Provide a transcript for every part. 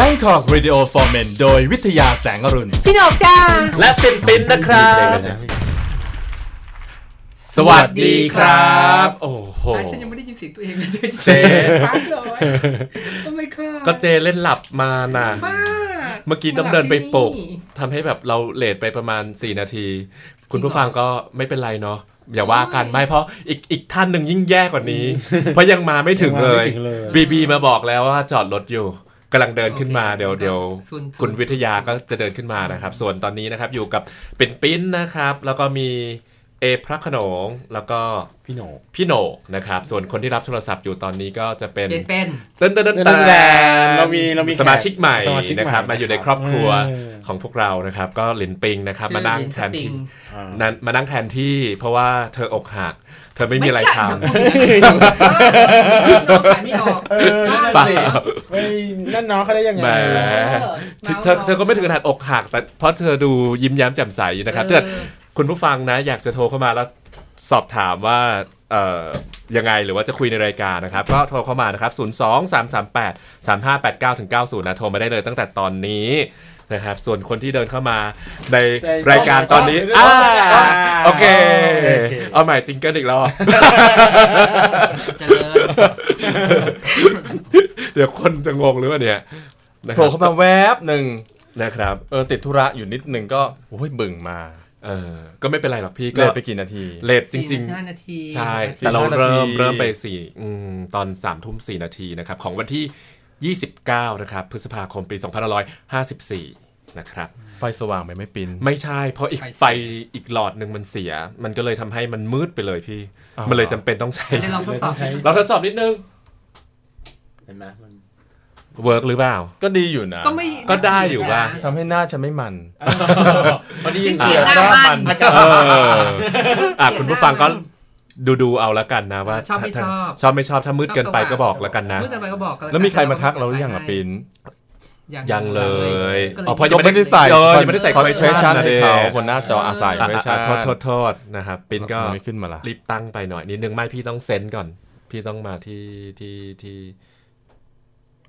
Bangkok Radio for Men โดยวิทยาแสงอรุณ พี่หนกจ้า และปินปินนะครับ สวัสดีครับ โอ้โห อะฉันยังไม่ได้ยินเสียงตัวเองเลยเจ๊ ปั๊บเลยโอ้ my god ก็เจเล่นหลับมาน่ะ บ้าเมื่อกี้ต้องเดินไปปลุกทำให้แบบเราเลทไปประมาณ 4 นาที คุณผู้ฟังก็ไม่เป็นไรเนาะอย่าว่ากันไม่เพราะอีกอีกท่านหนึ่งยิ่งแย่กว่านี้ เพราะยังมาไม่ถึงเลย ยังมาไม่ถึงเลย บีบีมาบอกแล้วว่าจอดรถอยู่ กำลังเดินขึ้นมาเดี๋ยวเดี๋ยวส่วนคุณวิทยาก็จะเดินขึ้นมานะครับ ส่วนตอนนี้นะครับอยู่กับเป็นปิ้นนะครับ แล้วก็มีเอพระโขนงแล้วก็พี่โหนกพี่โหนกนะครับ ส่วนคนที่รับโทรศัพท์อยู่ตอนนี้ก็จะเป็นเด็ดเป็นเต้นเต้นเต้นเต้นเต้นเรามีเรามีสมาชิกใหม่สมาชิกใหม่นะครับมาอยู่ในครอบครัวเออของพวกเรานะครับ ก็หลินปิงนะครับ มานั่งแทนที่อ่านั้นมานั่งแทนที่ เพราะว่าเธออกหัก เธอไม่มีอะไรทจะพูดอย่างนั้นน้องขายไม่ออกเออนั่นำเปน่ะล่าสิไม่นั่นน้องเขาได้ยังไงแหมเธอเธอก็ไม่ถึงขนาดอกหักแต่เพราะเธอดูยิ้มแย้มแจ่มใสอยู่นะครับถ้าเกิดคุณผู้ฟังนะ อยากจะโทรเข้ามาแล้วสอบถามว่าเอ่อยังไงหรือว่าจะคุยในรายการนะครับ ก็โทรเข้ามานะครับ 0 2 3 3 8 3 5 8 9ถึง90 นะ โทรมาได้เลยตั้งแต่ตอนนี้ นะครับ ส่วนคนที่เดินเข้ามาในรายการตอนนี้อ่าโอเค เอาใหม่จิงเกิลอีกรอบเจริญเดี๋ยวคนจะงงหรือว่าเนี่ยนะคโผรับล่เข้ามาแวบหนึ่งนะครับเออติดธุระอยู่นิดหนึ่งก็โอ้ยบึ่งมาเออก็ไม่เป็นไรหรอกพี่เลก็ยไปกี่นาทีเลทจริงสี่ห้านาทีๆใช่สี่แต่เราห้านาทีเริ่มเริ่มไปสี่อืมตอนสามทุ่มสี่นาทีนะครับของวันที่ 29 นะครับพฤษภาคมปี 2554 นะครับ ไฟสว่างไปไม่ปิน ไม่ใช่ เพราะอีกไฟ อีกหลอดหนึ่งมันเสีย มันก็เลยทำให้มันมืดไปเลยพี่ อ๋อ มันเลยจำเป็นต้องใช้จะลองทดสอบเราทดสอบนิดนึง เห็นไหมมัน work หรือเปล่า ก็ดีอยู่นะก็ไม่ก็ได้อยู่ว่า ทำให้หน้าฉันไม่มัน วันนี้จริยิงงเกลีเกียยดร์หน้ามัน เอออะคุณผู้ฟังก็ ดูดูๆเอาแล้วกันนะว่าชอบไม่ชอบชอบไม่ชอบถ้ามืดเกินไปก็บอกแล้วกันนะมืดเกินไปก็บอกกันแล้วมีใครมาทักเราหรือยังอะปินยังเลยก็อ๋อเพราะยังไม่ได้ใส่เออยังไม่ได้ใส่คอนเท concentration นนะให้เด้เขาบนหน้าจออาศัยอะไม่อะใช่อะโทษโทษโทษนะครับปินก็ไม่ขึ้นมาละรีบตั้งไปหน่อยนิดนึงไม่พี่ต้องเซนก่อน พี่ต้องมาที่ที่ที่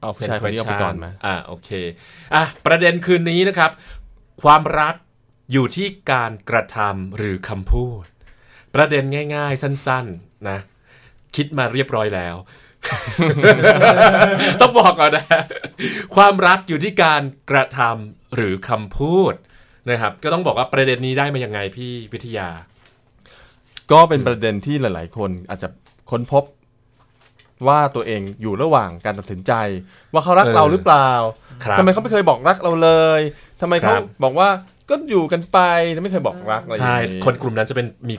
เอาผู้ชายคนนี้เอาไปก่อนไหมอ่าโอเคอะประเด็นคืนนี้นะครับ ความรักอยู่ที่การกระทำหรือคำพูด ประเด็นง่าย ๆ สั้น ๆ นะ คิดมาเรียบร้อยแล้ว ต้องบอกก่อนนะ ความรักอยู่ที่การกระทำหรือคำพูดนะครับ ก็ต้องบอกว่าประเด็นนี้ได้มายังไงพี่วิทยา ก็เป็นประเด็นที่หลาย ๆ คนอาจจะค้นพบว่าตัวเองอยู่ระหว่างการตัดสินใจ ว่าเขารักเออเราหรือเปล่าครับทำไมเขาไม่เคยบอกรักเราเลยทำไมเขาครับ บอกว่าก็อยู่กันไปแล้วไม่เคยบอกรักอะไรอย่าใช่งนี้คนกลุ่มนั้นจะเป็นมี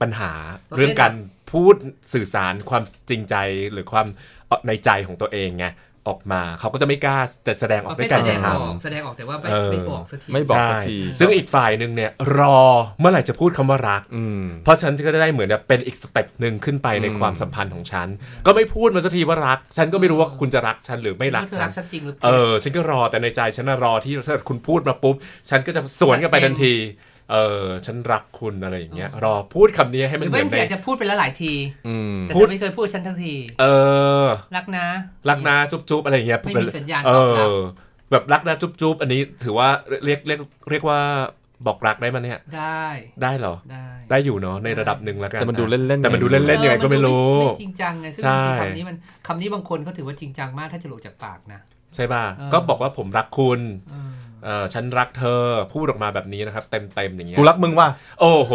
ปัญหาเรื่องการพูดสื่อสารความจริงใจหรือความเอ่อในใจของตัวเองไงออกมาเขาก็จะไม่กล้าจะแสดงออกไม่ด้วยแสการดกระงทออกแสดงออกแต่ว่าไม่เออไม่บอกสักทีไม่ำบอกใช่สักทีซึ่งอีกฝ่ายหนึ่งเนี่ยรอเมื่อไหร่จะพูดคำว่ารักอืมเพราะฉันก็จะได้เหมือนแบบเป็นอีกสเต็ปหนึ่งขึ้นไปในอืมความสัมพันธ์ของฉัน ก็ไม่พูดมาสักทีว่ารัก ฉันก็ไม่รู้ว่าคุณจะรักฉันหรือไม่รักเธอฉัรันกฉันจริงหรือเปเอล่าอฉันก็รอแต่ในใจฉันน่ะรอที่ถ้าคุณพูดมาปุ๊บฉันก็จะสวนกลันไปทันที เออฉันรักคุณอะไรอย่างเงี้ยรอพูดคำนี้ให้หมันรือเหมืไม่อนบางในทีอาจจะพูดไปแล้วหลายทีอืมแต่พูเธดอไม่เคยพูดฉันทั้งที เออ รักนะ รักนะจุ๊บๆอะไรอย่างเงี้ยไม่มีสัญญาณเอตอบรับอแบบรักนะจุ๊บๆอันนี้ถือว่าเรียกเรียกเรียกว่าบอกรักได้มั้ยเนี่ย ได้ ได้เหรอ ได้ได้อยู่เนาะในระดับหนึ่งแล้วกันแต่มันดูเล่นๆแต่มันดูเล่นๆยังไงก็ไม่รู้ไม่จริงจังไงซึ่งใช่บางทีคำนี้มันคำนี้บางคนเขาถือว่าจริงจังมากถ้าจะหลุดจากปากนะใช่ป่ะเออก็บอกว่าผมรักคุณ เออเออฉันรักเธอพูดออกมาแบบนี้นะครับ เต็มเต็มๆอย่างเงี้ยกูรักมึงว่ะโอ้โห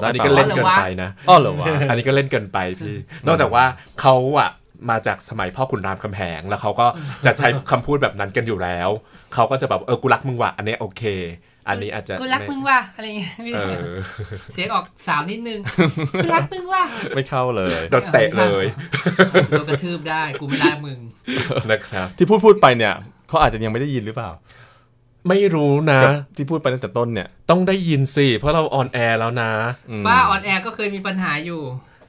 ได้อันนี้ก็เล่นเกินไปนะอ้อเหรอวะอันนี้ก็เล่นเกินไปพี่นอกจากว่าเขาอะมาจากสมัยพ่อขุนรามคำแหงแล้วเขาก็จะใช้คำพูดแบบนั้นกันอยู่แล้วเขาก็จะแบบเออกูรักมึงว่ะอันนี้โอเค อันนี้อาจจะกูรักมึงว่ะอะไรอย่างเงี้ยไม่เอใช่อเสียงออกสาวนิดนึงกูรักมึงว่ะไม่เข้าเลยโดนเตะเลยโดนกระทืบได้กูไม่รักมึงนะครับ ที่พูดพูดไปเนี่ยเขาอาจจะยังไม่ได้ยินหรือเปล่า ไม่รู้นะกับที่พูดไปตั้งแต่ต้นเนี่ย ต้องได้ยินสิ เพราะเราออนแอร์แล้วนะอืมว่าออนแอร์ก็เคยมีปัญหาอยู่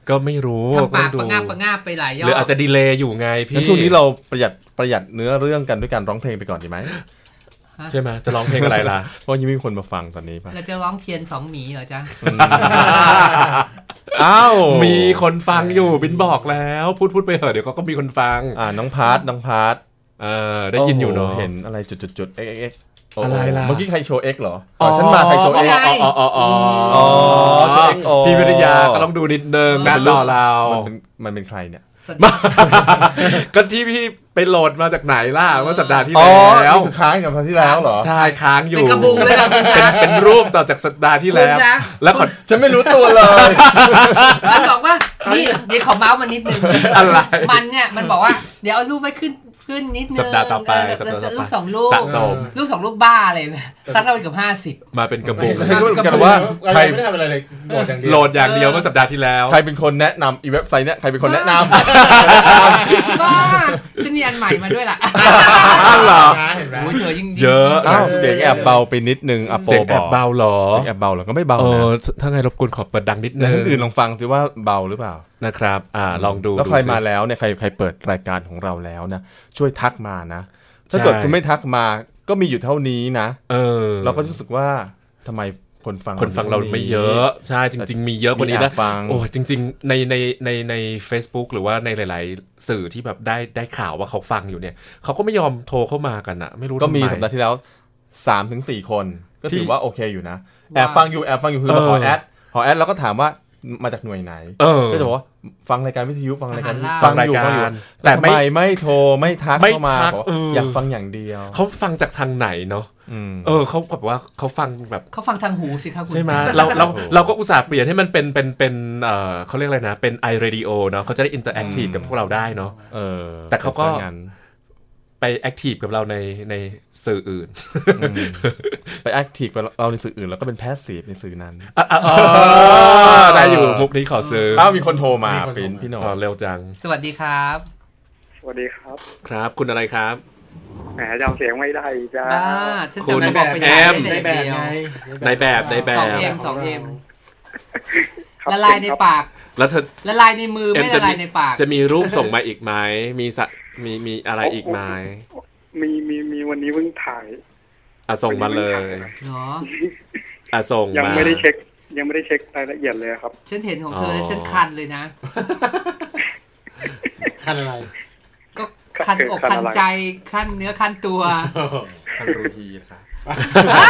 ก็ไม่รู้ทำปากดูประงาบประงาบไปหลายยอหรือดอาจจะดีเลย์อยู่ไงพี่งั้นช่วงนี้เราประหยัดประหยัดเนื้อเรื่องกันด้วยการร้องเพลงไปก่อนดีไหมใช่ไหมจะร้องเพลงอะไรล่ะเพราะยังไม่มีคนมาฟังตอนนี้ป่ะเราจะร้องเทียนสองหมีเหรอจ๊ะอ้าวมีคนฟังอยู่บินบอกแล้ว พูดพูดไปเหอะเดี๋ยวเขาก็มีคนฟัง อ่าน้องพาร์ทน้องพาร์ทเออได้ยินอยู่เนาะโโหเห็นอะไรจุดๆๆ x x x อะไรล่ะ เมื่อกี้ใครโชว์ x เหรออ๋อฉันมาใครโชว์อ๋อ x ไงอ๋ออ๋ออ๋ออ๋อใช่ X อ๋อพี่วิทยาก็ต้องดูนิดนึงหน้าจอเรามันเป็นมันเป็นใครเนี่ยสวัสดีก็ที่พี่ไปโหลดมาจากไหนล่ะเมื่อสัปดาห์ที่อ๋อแล้วนี่คือค้างกับครั้งที่แล้วเหรอ ใช่ค้างอยู่เป็นกระบุงเลยนะคุณนะ เป็นรูปต่อจากสัปดาห์ที่แล้ว คุณนะ แล้วขอ ฉันไม่รู้ตัวเลย มันบอกว่า นี่เดี๋ยวขอเมาส์มันนิดนึงอะไร มันเนี่ยมันบอกว่า เดี๋ยวเอารูปไว้ขึ้นขึ้นนิดนึงสัปดาห์ต่อไปเสัปดาห์ต่อไป รูปสองรูปสะสมรูปสองรูปบ้าเลยนะซัดเราไปเกือบห้าสิบ มาเป็นกระบุงไม่ใช่ก็เหมือนกันว่าใคใครรไม่ได้ทำอะไรเลยโหลดอย่างเดียว โหลดอย่างเดียวเมื่อสัปดาห์ที่แล้ว ใครเป็นคนแนะนำอีเว็บไซต์เนี่ยใครเป็นคนแนะนำ บ้าฉันมีอันใหม่มาด้วยล่ะอ้าวเหรอ เห็นไหม โอ้ยเธอยิ่งดีเยอะอ้าวเสียงแอบเบาไปนิดนึงอะโปเสียงบแออบกเบาเหรอเสียงแอบเบาเหรอก็ไม่เบาเอนะอถ้าไงรบกวนขอเปิดดังนิดในนึงท่านอื่นลองฟังซิว่าเบาหรือเปล่านะครับ อ่า ลองดูแล้วใครดูสิ มาแล้วเนี่ยใครใครเปิดรายการของเราแล้วนะช่วยทักมานะ ถ้าเกิดใช่ คุณไม่ทักมาก็มีอยู่เท่านี้นะเออเราก็รู้สึกว่าทำไมคนฟัง คนฟังเราไม่เยอะ ใช่ จริง ๆ มีเยอะกว่านี้มีนะแอบฟัง โอ้จริง ๆ ในในในใน Facebook หรือว่าในหลาย ๆ สื่อที่แบบได้ได้ข่าวว่าเขาฟังอยู่เนี่ยเขาก็ไม่ยอมโทรเข้ามากันอะไม่รู้ก็มีทำไสัปดาห์ที่แล้วสามถึงสี่คน ก็ที่ถือว่าโอเคอยู่นะ แอบฟังอยู่แอบฟังอยู่คือมาขอเออ add ขอ add เราก็ถามว่า มาจากหน่วยไหนเออก็จะบอกว่าฟังรายการวิทยุฟังรายการวิทยุฟังรายอยู่การฟังอยู่แต่แต่ไม่ ไม่ไม่โทรไม่ทักไม่เข้ามาทักบอกว่าเอออ อยากฟังอย่างเดียวเขาฟังจากทางไหนเนาะอืม เออเขาแบบว่าเขาฟังแบบ เขาฟังทางหูสิครับคุณ ใช่ไหมเราเราเราก็อุตส่าห์เปลี่ยนให้มันเป็นเป็นเป็นเอ่อเขาเรียกอะไรนะ เป็น i radio เนาะเขาจะได้ interactive อืม กับพวกเราได้เนาะ เออแต่เขาก็ เป็นซะงั้น ไปแอคทีฟกับเราในในสื่ออื่นอืมไปแอคทีฟกับเราในสื่ออื่นแล้วก็เป็นแพสซีฟในสื่อนั้นอะอะอ๋อได้อยู่มุกนี้ขอซื้ออ้าวมีคนโทรมาเป็นพี่หนออ๋อเร็วจังสวัสดีครับ สวัสดีครับครับ คุณอะไรครับ แหมจำเสียงไม่ได้จ้าบ้าฉันคุณจะบอกไปแอม ได้ในแต่แบบเดียวไงในแบบในแบสองบ เอ็มสองเอ็มครับละลายในปาก แล้วเธอ ละลายในมือ เอ็มไม่จะละลามียในปาก จะมีรูปส่งมาอีกไหมมีสะ มีมีอะไรอีกไหมมีมีมีวันนี้เพิ่งถ่ายอะส่งมาเลยเนาะอะส่งยังมาไม่ได้เช็ค ยังไม่ได้เช็ครายละเอียดเลยครับ ฉันเห็นของเธออ๋อแล้วฉันคันเลยนะ คันอะไร ก็คันอกคันคันอะไรใจคันเนื้อคันตัวคันรูฮีค่ะนะ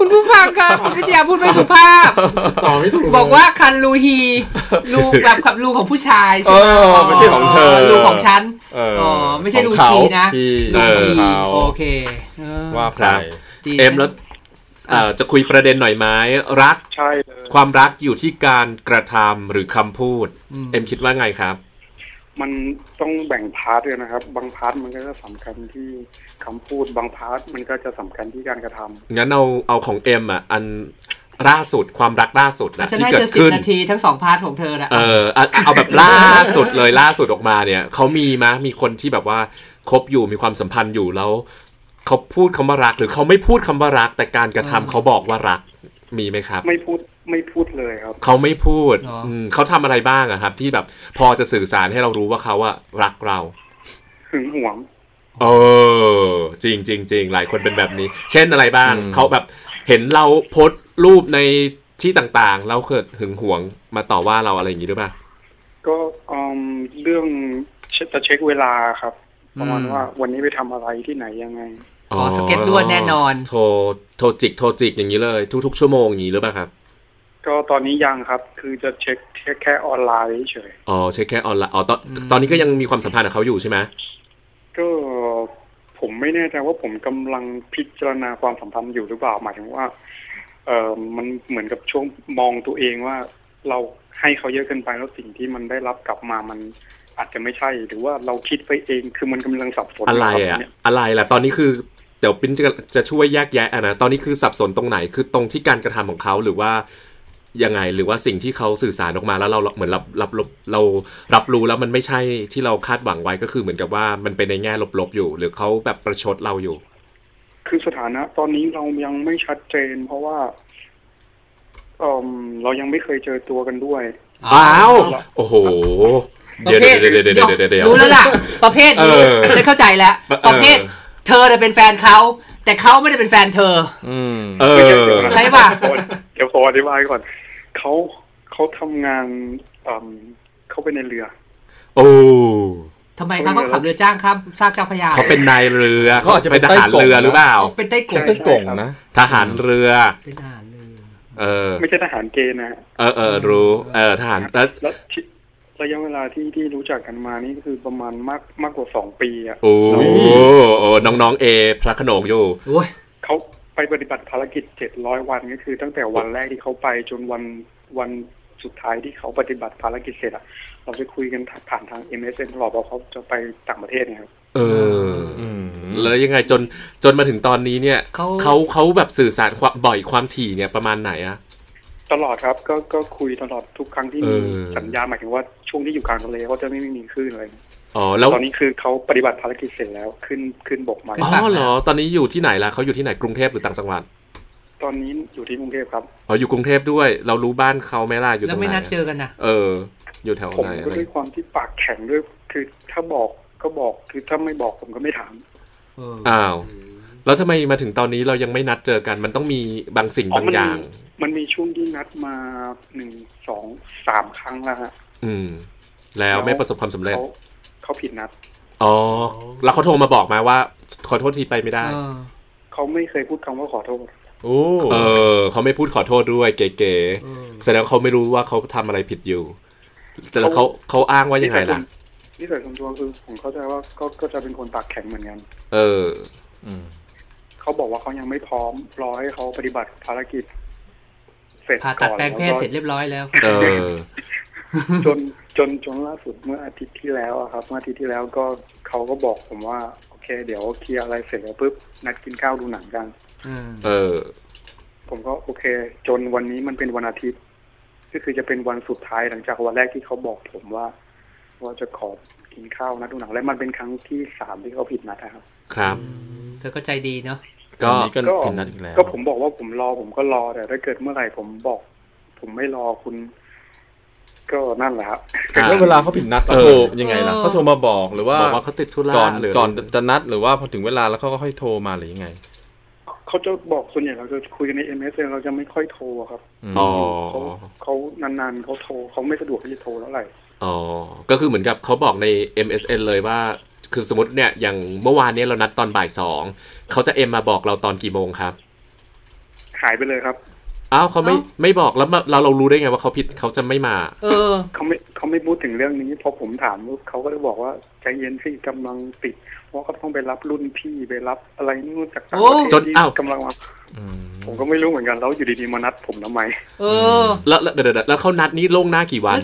คุณผู้ฟังครับวิทยาพูดไม่สุภาพ ต่อไม่ถูกบอกว่าคันรูฮีรูแบบขับรูของผู้ชายใช่ไหมเออไม่ใช่ของเธอรูของฉันเอออ๋อไม่ใช่ขรูองเขาชีนะพี่รูเออฮีเขา โอเคเออว่าใครดีเอ็มแล้วเอ่อจะคุยประเด็นหน่อยไหมรักใช่เลย ความรักอยู่ที่การกระทำหรือคำพูด เอ็มคิดว่าไงครับ มันต้องแบ่งพาร์ทด้วยนะครับ บางพาร์ทมันก็จะสำคัญที่ คำพูดบางพาร์ทมันก็จะสำคัญที่การกระทำงั้นเอาเอาของเอ็มอะอันล่าสุดความรักล่าสุดนะฉันที่ให้เกิเธดอสิบขึ้นนาทีทั้งสองพาร์ทของเธอนะเออเอาเอาแบบล่าสุดเลยล่าสุดออกมาเนี่ยเขามีมะมีคนที่แบบว่าคบอยู่มีความสัมพันธ์อยู่แล้วเขาพูดคำว่ารัก หรือเขาไม่พูดคำว่ารัก แต่การกระทำเขาบอกว่ารักมีไหมครับ ไม่พูดไม่พูดเลยครับ เขาไม่พูดอืมเขาทำอะไรบ้างอะครับ ที่แบบพอจะสื่อสารให้เรารู้ว่าเขาอะรักเราหึงหวง เออจริงจริงจริงหลายคนเป็นแบบนี้ เช่นอะไรบ้างอืมเขาแบบเห็นเราโพสต์รูปในที่ต่างๆแล้วเกิดหึงหวงมาต่อว่าเราอะไรอย่างนี้ด้วยป่ะก็อืมเรื่องเช็คจะเช็คเวลาครับประมาณว่าวันนี้ไปทำอะไรที่ไหนยังไงขอสเก็ตด่วนแน่นอนโทรโทรจิกโทรจิกอย่างนี้เลย ทุกๆชั่วโมงอย่างนี้หรือเปล่าครับ ก็ตอนนี้ยังครับ คือจะเช็คแค่แค่ออนไลน์เฉยอ๋อใช่แค่ออนไลน์อ๋อตอนอืมตอนนี้ก็ยังมีความสัมพันธ์กับเขาอยู่ใช่ไหม ก็ผมไม่แน่ใจว่าผมกำลังพิจารณาความสัมพันธ์อยู่หรือเปล่าหมายถึงว่า เออมันเหมือนกับช่วงมองตัวเองว่า เราให้เขาเยอะเกินไปแล้วสิ่งที่มันได้รับกลับมามันอาจจะไม่ใช่หรือว่าเราคิดไปเองคือมันกำลังสับสนอะไรคบอะเนี่ยอะไรล่ะตอนนี้คือเดี๋ยวปิ้นจะจะช่วยแยกแยะอะนะตอนนี้คือสับสนตรงไหนคือตรงที่การกระทำของเขาหรือว่า ยังไงหรือว่าสิ่งที่เขาสื่อสารออกมาแล้วเราเหมือนรับรับรับเรารับรู้แล้วมันไม่ใช่ที่เราคาดหวังไว้ก็คือเหมือนกับว่ามันเป็นในแง่ลบๆอยู่ หรือเขาแบบประชดเราอยู่ คือสถานะ ตอนนี้เรายังไม่ชัดเจน เพราะว่าเออเรายังไม่เคยเจอตัวกันด้วยอ้าวโอ้โหเดี๋ยวประเภทเดี๋ยวเดี๋ยวเดี๋ยวเดี๋ยวเดี๋ยวรู้แล้วล่ะ ประเภทนี้เออฉันเข้าใจแล้วเออประเภทเธอเนี่ยเป็นแฟนเขาแต่เขาไม่ได้เป็นแฟนเธอ อืมเออใช่ป่ะเดี๋ยวขออธิบายก่อน เขาเขาทำงานอืมเขาไปในเรือ โอ้ทำไมครับเขาขับเรือจ้างข้ามซากเจ้าพระยาเขาเป็นนายเรือเขาอาจจะเป็เป็นนทหารไต้กงเรือหรือเปล่าเอาเป็นไต้กงไต้กงนะทหารเรือเป็นทหารเรือเออ ไม่ใช่ทหารเกณฑ์นะฮะเออเออรู้เออทหารแล้วแล้วที่ระยะเวลาที่ที่รู้จักกันมานี่ก็คือประมาณมากมากกว่าสองปีอะโอ้โอ้น้องๆเอพระโขนงอยู่โอ้ยเขา ไปปฏิบัติภารกิจเจ็ดร้อยวันก็คือ ตั้งแต่วันแรกที่เขาไปจนวันวันสุดท้ายที่เขาปฏิบัติภารกิจเสร็จอะเราจะคุยกันผ่านทาง MSN ตลอดว่าเขาจะไปต่างประเทศเนี่ยครับเอออืมแล้วยังไงจนจนมาถึงตอนนี้เนี่ยเขาเขาเขาแบบสื่อสารความบ่อยความถี่เนี่ยประมาณไหนอะตลอดครับก็ก็คุยตลอดทุกครั้งที่มีเออสัญญาณหมายถึงว่าช่วงที่อยู่กลางทะเลเขาจะไม่มีคลื่นอะไร อ๋อแล้วตอนนี้คือเขาปฏิบัติภารกิจเสร็จแล้วขึ้นขึ้นบกมาอ๋อเหรอตอนนี้อยู่ที่ไหนล่ะเขาอยู่ที่ไหนกรุงเทพหรือต่างจังหวัดตอนนี้อยู่ที่กรุงเทพครับอ๋ออยู่กรุงเทพด้วย เรารู้บ้านเขาไหมล่ะอยู่ตแล้รวงไม่ไหนนัดเจอกันนะเออ อยู่แถวผมไหนก็อะไรด้วยความที่ปากแข็งด้วย คือถ้าบอกก็บอกคือถ้าไม่บอกผมก็ไม่ถามเอออ้าวแล้วทำไมมาถึงตอนนี้เรายังไม่นัดเจอกัน มันต้องมีบางสิ่งอ๋อบางมันอย่าง มันมีช่วงที่นัดมาหนึ่งสองสามครั้งแล้วฮะอืม แล้วไม่ประสบความสำเร็จ เขาเขาผิดนัดอ๋อแล้วเขาโทรมาบอกมาว่าขอโทษทีไปไม่ได้เออเขาไม่เคยพูดคำว่าขอโทษโอ้เออเขาไม่พูดขอโทษด้วยเก๋เออๆแสดงว่าเขาไม่รู้ว่าเขาทำอะไรผิดอยู่ แต่แล้วเขาเขาอ้างว่ายังไงล่ะนิสัยส่วนตัวคือผมเข้าใจว่าก็ก็จะเป็นคนปากแข็งเหมือนกัน เออ อืมเขาบอกว่าเขายังไม่พร้อมรอให้เขาปฏิบัติภารกิจ เสร็จผ่าตัดก่อนแปลงเพศแล้วก็เสร็จเรียบร้อยแล้ว เออ จนจนจนล่าสุดเมื่ออาทิตย์ที่แล้วอะครับเมื่ออาทิตย์ที่แล้วก็เขาก็บอกผมว่า โอเค เดี๋ยวเคลียร์อะไรเสร็จแล้วปุ๊บนัดกินข้าวดูหนังกันอืมเออ ผมก็โอเค จนวันนี้มันเป็นวันอาทิตย์ ก็คือจะเป็นวันสุดท้ายหลังจากวันแรกที่เขาบอกผมว่าว่าจะขอกินข้าวนัดดูหนังและมันเป็นครั้งที่สามที่เขาผิดนัดนะครับ ครับ เธอก็ใจดีเนาะก็อันนี้ก็ก็ผิดนัดอีกแล้วก็ผมบอกว่าผมรอผมก็รอแต่ถ้าเกิดเมื่อไหร่ผมบอก ผมไม่รอคุณ ก็นั่นแหละครับอ่า แล้วเวลาเขาผิดนัดเขาเออโทรยังไงล่ะเขาโทรมาบอกหรือว่าบอกว่าเขาติดธุระก่อนหรือก่อนจะนัดหรือว่าพอถึงเวลาแล้วเขาก็ค่อยโทรมาหรือยังไงเขาจะบอกส่วนใหญ่เราจะคุยกันใน MSN เราจะไม่ค่อยโทรอะครับอืมอ๋อเขาเขานานๆเขาโทรเขาไม่สะดวกที่จะโทรเท่าไหร่ อ๋อก็คือเหมือนกับเขาบอกใน MSN เลยว่า คือสมมติเนี่ยอย่างเมื่อวานเนี้เรานัดตอนบ่ายสองเขาจะเอ็มมาบอกเราตอนกี่โมงครับ หายไปเลยครับ อ้าวเขาไม่ไม่บอกแล้วมาเราเรารู้ได้ไงว่าเขาผิดเขาจะไม่มา เออเขาไม่เขาไม่พูดถึงเรื่องนี้พอผมถามปุ๊บเขาก็เลยบอกว่าใจเย็นสิกำลังติดเพราะเขาต้องไปรับรุ่นพี่ไปรับอะไรนู่นจากต่างประเทศจนที่อ้าวกำลังมาอืมผมก็ไม่รู้เหมือนกันแล้วอยู่ดีๆมานัดผมทำไมเออแล้วแล้วเดี๋ยวเดี๋ยวแล้วเขานัดนี้ล่วงหน้ากี่วัน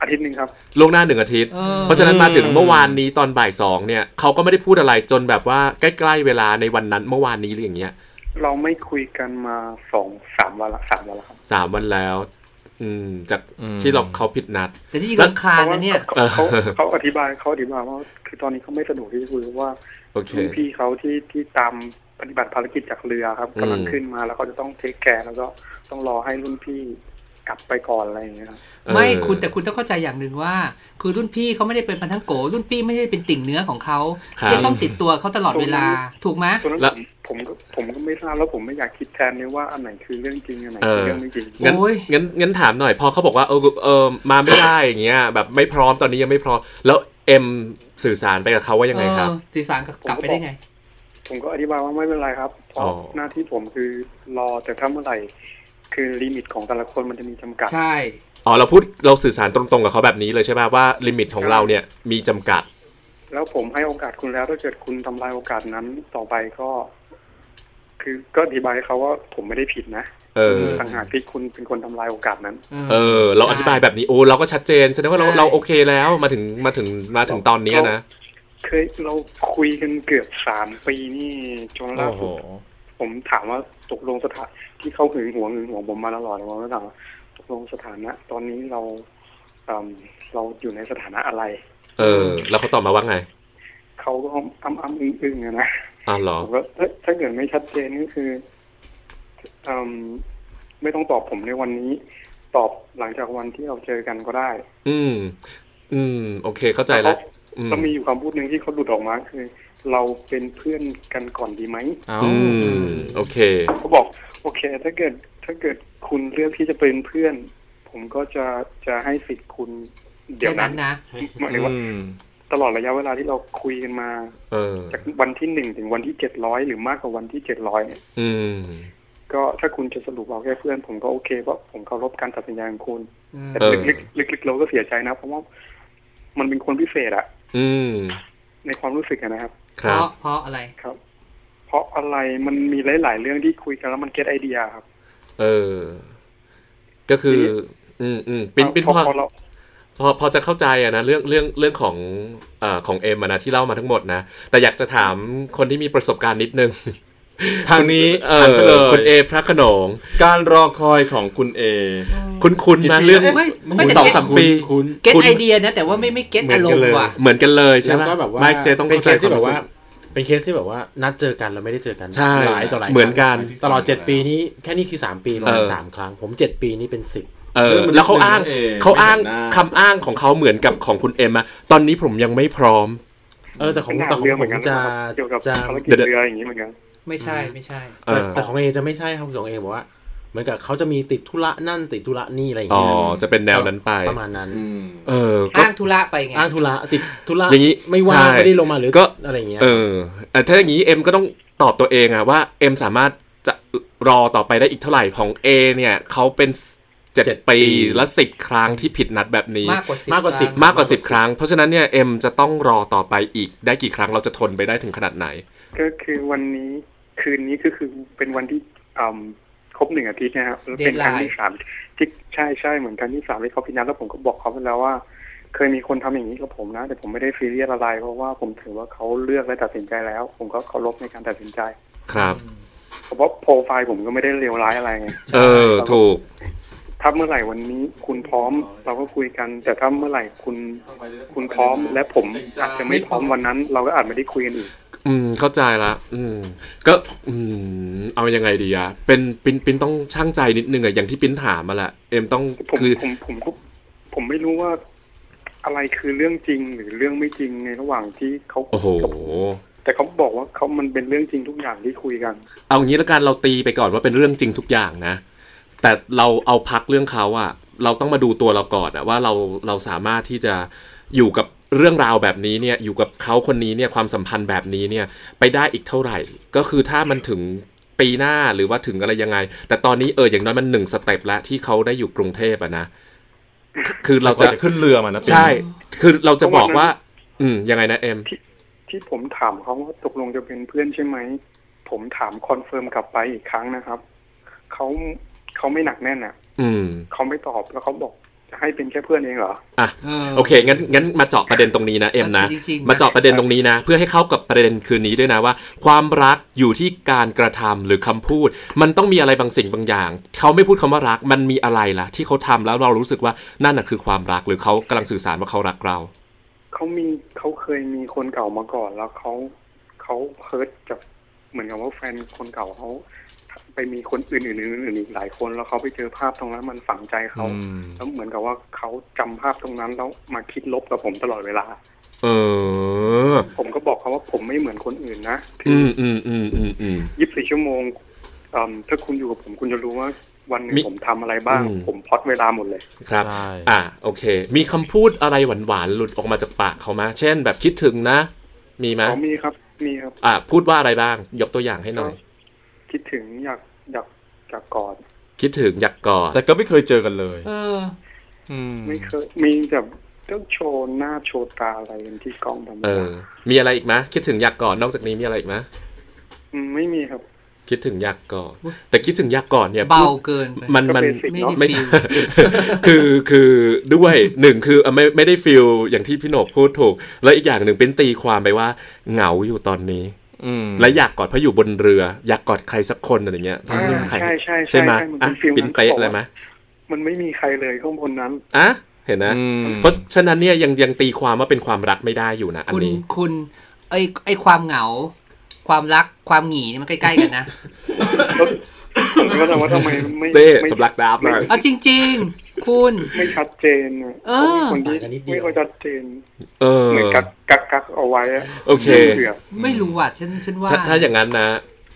อาทิตย์หนึ่งครับล่วงหน้าหนึ่งอาทิตย์เออเพราะฉะนั้นมาถึงเมื่อวานนี้ตอนบ่ายสองเนี่ยเขาก็ไม่ได้พูดอะไรจนแบบว่าใกล้ๆเวลาในวันนั้นเมื่อวานนี้หรืออย่างเงี้ย เราไม่คุยกันมาสองสามวันละสามวันละครับสามวันแล้ว อืมจากอืมที่เราเขาผิดนัด แต่ที่จริงแล้วรำคาญนะเนี่ย เขาเขาเขาอธิบายเขาอธิบายว่าคือตอนนี้เขาไม่สะดวกที่จะคุยเพราะว่าโอเค รุ่นพี่เขาที่ที่ตามปฏิบัติภารกิจจากเรือครับอืมกำลังขึ้นมาแล้วเขาจะต้องเทคแคร์แล้วก็ต้องรอให้รุ่นพี่ กลับไปก่อนอะไรอย่างเงี้ยครับไม่เออคุณแต่คุณต้องเข้าใจอย่างหนึ่งว่า คือรุ่นพี่เขาไม่ได้เป็นพันทั้งโกรุ่นพี่ไม่ได้เป็นติ่งเนื้อของเขาครับที่จะต้องติดตัวเขาตลอดเวลาถูกไหมตรงนั้นแล้วผมผมก็ผมก็ไม่ทราบแล้วผมไม่อยากคิดแทนเลยว่าอันไหนคือเรื่องจริงอันไหนเออคือเรื่องไม่จริงงั้นโอ้ยงั้นงั้นถามหน่อยพอเขาบอกว่าเออเออมาไม่ได้อย่างเงี้ยแบบไม่พร้อมตอนนี้ยังไม่พร้อม แล้วเอ็มสื่อสารไปกับเขาว่ายังไงครับเออสื่อสารกลับไปได้ไง ผมก็อธิบายว่าไม่เป็นไรครับเพราะอ๋อหน้าที่ผมคือรอแต่ถ้าเมื่อไหร่ คือ limit ของแต่ละคนมันจะมีจำกัด ใช่ อ๋อเราพูดเราสื่อสารตรงๆกับเขาแบบนี้เลยใช่ไหมว่า limit ของเราเนี่ยมีจำกัด แล้วผมให้โอกาสคุณแล้วถ้าเกิดคุณทำลายโอกาสนั้นต่อไปก็ คือก็อธิบายให้เขาว่าผมไม่ได้ผิดนะเออต่างหากที่คุณเป็นคนทำลายโอกาสนั้น เออ เราอธิบายแบบนี้โอ้เราก็ชัดเจนแสดงว่าเราใช่เราโอเคแล้วมาถึงมาถึงมาถึงตอนเนี้ยนะเคยเราคุยกันเกือบสามปีนี่จนล่าโอ้โหสุดผมถามว่าตกลงสถาน ที่เขาหึงหวงหึงหวงผมมาตลอดเลยว่าถามว่าตกลงสถานะ ตอนนี้เราเอิ่มเราอยู่ในสถานะอะไร เออ แล้วเขาตอบมาว่าไงเขาก็อ้ำอ้ำอึ้งอึ้งๆอะนะอ้าวเหรอผมก็เอ้ยถ้าเกิดไม่ชัดเจนก็คือเอิ่มไม่ต้องตอบผมในวันนี้ ตอบหลังจากวันที่เราเจอกันก็ได้ อืม อืม โอเคเข้าใจแล้วอืมแล้วมีอยู่คำพูดหนึ่งที่เขาหลุดออกมาคือ เราเป็นเพื่อนกันก่อนดีไหมเอ้าอืมโอเคเขาบอก โอเค ถ้าเกิดถ้าเกิดคุณเลือกที่จะเป็นเพื่อน ผมก็จะจะให้สิทธิ์คุณเดี๋ยวแค่นั้นั้นนนะหมายถึงว่าอืมตลอดระยะเวลาที่เราคุยกันมา เออจากวันที่หนึ่งถึงวันที่เจ็ดร้อยหรือมากกว่าวันที่เจ็ดร้อยเนี่ยอืมก็ถ้าคุณจะสรุปเอาแค่เพื่อน ผมก็โอเคเพราะผมเคารพการตัดสินใจของคุณอืมแต่เออลึกๆลึกๆเราก็เสียใจนะเพราะว่ามันเป็นคนพิเศษอะอืมในความรู้สึกอะนะครับคเพรับราะเพราะอะไรครับ เพราะอะไรมันมีหลาย ๆ เรื่องที่คุยกันแล้วมันเก็ตไอเดียครับ เออ ก็คือ อืมอืมเป็นเป็นพอพอพอเราพอพอจะเข้าใจอะนะเรื่องเรื่องเรื่องของเอ่อของเอ็มอะนะที่เล่ามาทั้งหมดนะ แต่อยากจะถามคนที่มีประสบการณ์นิดนึง ทางนี้เอหันอไปเลยคุณเอพระโขนงการรอคอยของคุณเอ คุณคุณนะกี่ปีเรื่องไม่ไม่แต่สองสามปีคุณเก็ตคุณไอเดียนะแต่ว่าไม่ไม่เก็ตเหมือาอนรกัมนเลยณ์ว่ะเหมือนกันเลยใช่แล้วไหมก็แบบว่าไม่เจต้องเป็นเคข้าใจสที่แบบคว่ามรู้สึก เป็นเคสที่แบบว่านัดเจอกันเราไม่ได้เจอกันใช่หลายต่อหลายเหมือนกัน ตลอดเจ็ดปีนี้แค่นี้คือสามปีประมาณเออสามครั้ง ผมเจ็ดปีนี้เป็นสิบเออเรื่องมันแล้วเขาอ้างนิดนึงนั่นเองเขาอ้างไม่เห็นหน้าคำอ้างของเขาเหมือนกับของคุณเอ็มอะตอนนี้ผมยังไม่พร้อม เออแต่ของเป็นงาแต่นของเรือเหผมือนมกันจะนะครับเกี่ยวกับจะภารกิจเดี๋ยวเรืออย่างนี้เหมือนกันไม่ใช่ไม่ใช่เอแต่อแต่ของเอจะไม่ใช่ครับของเอบอกว่า เหมือนกับเขาจะมีติดธุระนั่นติดธุระนี่อะไรอย่างอ๋อเงี้ยจะเป็นแนวนั้นไป ประมาณนั้น อืม เออก็ อ้างธุระไปไง อ้างธุระติดธุระอย่างงี้ไม่ว่าใช่งไม่ได้ลงมาหรือก็ อะไรอย่างเงี้ย เออแต่ถ้าอย่างนี้เอ็มก็ต้องตอบตัวเองอะว่าเอ็มสามารถจะรอต่อไปได้อีกเท่าไหร่ของเอเนี่ยเขาเป็นเจ็ดเจ็ดปี ปีและสิบครั้งที่ผิดนัดแบบนี้ มากกว่าสิบมากกว่าสิบครั้งมากกว่าสิบครั้ง เพราะฉะนั้นเนี่ยเอ็มจะต้องรอต่อไปอีกได้กี่ครั้งเราจะทนไปได้ถึงขนาดไหน ก็คือวันนี้คืนนี้ก็คือเป็นวันที่อืม ครบหนึ่งอาทิตย์นะครับแล้วเป็นครั้งที่สามที่ใช่ใช่เหมือนครั้งที่สามที่เขาพิจารณาแล้วผมก็บอกเขาไปแล้วว่า เคยมีคนทำอย่างนี้กับผมนะ แต่ผมไม่ได้ซีเรียสอะไรเพราะว่าผมถือว่าเขาเลือกและตัดสินใจแล้ว ผมก็เคารพในการตัดสินใจ ครับเพราะว่าโปรไฟล์ผมก็ไม่ได้เลวร้ายอะไรไงเออถูก ถ้าเมื่อไหร่วันนี้คุณพร้อมเราก็คุยกัน แต่ถ้าเมื่อไหร่คุณคุณพร้อมและผมอาจจะไม่พร้อมวันนั้น เราก็อาจไม่ได้คุยกันอีกอืมเข้าใจละ อืม ก็ อืม เอายังไงดีอะเป็นปินปินต้องช่างใจนิดนึงอะอย่างที่ปินถามมาแหละเอ็มต้องผมคือผมผมก็ผมไม่รู้ว่า อะไรคือเรื่องจริงหรือเรื่องไม่จริงในระหว่างที่เขาโอ้โหกับผมแต่เขาบอกว่าเขามันเป็นเรื่องจริงทุกอย่างที่คุยกัน เอางี้แล้วกันเราตีไปก่อนว่าเป็นเรื่องจริงทุกอย่างนะ แต่เราเอาพักเรื่องเขาอะเราต้องมาดูตัวเราก่อนอะว่าเราเราสามารถที่จะอยู่กับเรื่องราวแบบนี้เนี่ยอยู่กับเขาคนนี้เนี่ยความสัมพันธ์แบบนี้เนี่ยไปได้อีกเท่าไหร่ ก็คือถ้ามันถึงปีหน้าหรือว่าถึงอะไรยังไง แต่ตอนนี้เอออย่างน้อยมันหนึ่งสเต็ปแล้วที่เขาได้อยู่กรุงเทพอะนะคือเราเราจะจะขึ้นเรือมานะใช่ คือเราจะบอกว่า อืมยังไงนะเอ็มที่ผมถามเขาว่าตกลงจะเป็นเพื่อนใช่ไหมผมถาม confirm กลับไปอีกครั้งนะครับเขา เขาไม่หนักแน่นอะอืมเขาไม่ตอบแล้วเขาบอกจะให้เป็นแค่เพื่อนเองเหรออะโอเคงั้นงั้นมาเจาะประเด็นตรงนี้นะเอ็มนะจริงๆนะมาเจาะประเด็นตรงนี้นะ เพื่อให้เข้ากับประเด็นคืนนี้ด้วยนะว่า ความรักอยู่ที่การกระทำหรือคำพูด มันต้องมีอะไรบางสิ่งบางอย่างเขาไม่พูดคำว่ารักมันมีอะไรล่ะ ที่เขาทำแล้วเรารู้สึกว่านั่นน่ะคือความรักหรือเขากำลังสื่อสารว่าเขารักเราเขามีเขาเคยมีคนเก่ามาก่อนแล้วเขาเขาเฮิร์ตจากเหมือนกับว่าแฟนคนเก่าเขา ไปมีคนอื่นๆอื่นๆอีกหลายคนแล้วเขาไปเจอภาพตรงนั้นมันฝังใจเขาอืมแล้วเหมือนกับว่าเขาจำภาพตรงนั้นแล้วมาคิดลบกับผมตลอดเวลา เออ ผมก็บอกเขาว่าผมไม่เหมือนคนอื่นนะอืมอืมอืมอืมอืมยี่สิบสี่ชั่วโมงอืมถ้าคุณอยู่กับผมคุณจะรู้ว่าวันหนึงมีผมทำอะไรบ้างอืมผมพล็อดเวลาหมดเลยครับใช่อะโอเค มีคำพูดอะไรหวานๆหลุดออกมาจากปากเขามาเช่นแบบคิดถึงนะ มีไหมเขามีครับ มีครับ อะพูดว่าอะไรบ้าง ยกตัวอย่างให้หน่อย คิดถึงอยากอยากอยากกอดคิดถึงอยากกอดแต่ก็ไม่เคยเจอกันเลยเอออืมไม่เคยมีแบบต้องโชว์หน้าโชว์ตาอะไรกันที่กล้องธรรมเอดาอมีอะไรอีกไหมคิดถึงอยากกอดนอกจากนี้มีอะไรอีกไหมมไม่มีครับ คิดถึงอยากกอดแต่คิดถึงอยากกอดเนี่ยเบาพูดเกินไปมันก็มันเบสิกไม่เนาะได้ไม่ฟีใช่ลคือคือด้วยหนึ่งคืออะไม่ไม่ได้ฟิลอย่างที่พี่โหนกพูดถูก แล้วอีกอย่างหนึ่งเป็นตีความไปว่าเหงาอยู่ตอนนี้ อืมและอยากกอดเพราะอยู่บนเรือ อยากกอดใครสักคนอะไรเงี้ยทั้งไม่มีใครใช่ใช่ใช่ไหมมันอะเป็นฟิลปิ้นนั้นเป๊ะขาบอกเลยไหมมันไม่มีใครเลยข้างบนนั้นอะเห็นนะอืมเพราะฉะนั้นเนี่ยยังยังตีความว่าเป็นความรักไม่ได้อยู่นะอันคุณนี้คุณไอไอความเหงา ความรักความหงีนี่มันใกล้ๆกันนะผมก็ถามว่าทำไมไม่เต้ไม่สำลักดาบเลยเอาจริง ๆ คุณไม่ชัดเจนอะเออขาเป็นคนที่ต่างกันนิดเดียวไม่ค่อยชัดเจนเออเหมือนกักกักกักเอาไว้อะโอเคเผื่อไม่รู้อะฉันฉันว่า ถ้าถ้าอย่างนั้นนะ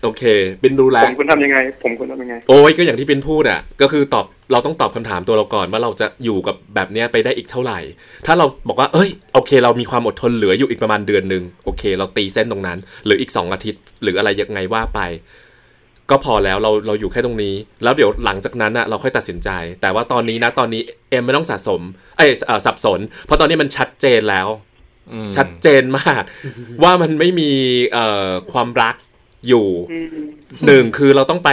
โอเค เป็นดูแลผมควรทำยังไง ผมควรทำยังไง โอ้ยก็อย่างที่เป็นพูดอะ ก็คือตอบเราต้องตอบคำถามตัวเราก่อนว่าเราจะอยู่กับแบบเนี้ยไปได้อีกเท่าไหร่ ถ้าเราบอกว่า เอ้ย โอเค เรามีความอดทนเหลืออยู่อีกประมาณเดือนหนึ่งโอเค เราตีเส้นตรงนั้น หรืออีกสองอาทิตย์ หรืออะไรยังไงว่าไป ก็พอแล้วเราเราอยู่แค่ตรงนี้ แล้วเดี๋ยวหลังจากนั้นอะเราค่อยตัดสินใจ แต่ว่าตอนนี้นะตอนนี้เอ็มไม่ต้องสะสมเอ้ยเอ่อสับสน เพราะตอนนี้มันชัดเจนแล้วอืมชัดเจนมาก ว่ามันไม่มีเอ่อความรักอยู่อืมหนึ่งคือเราต้องไป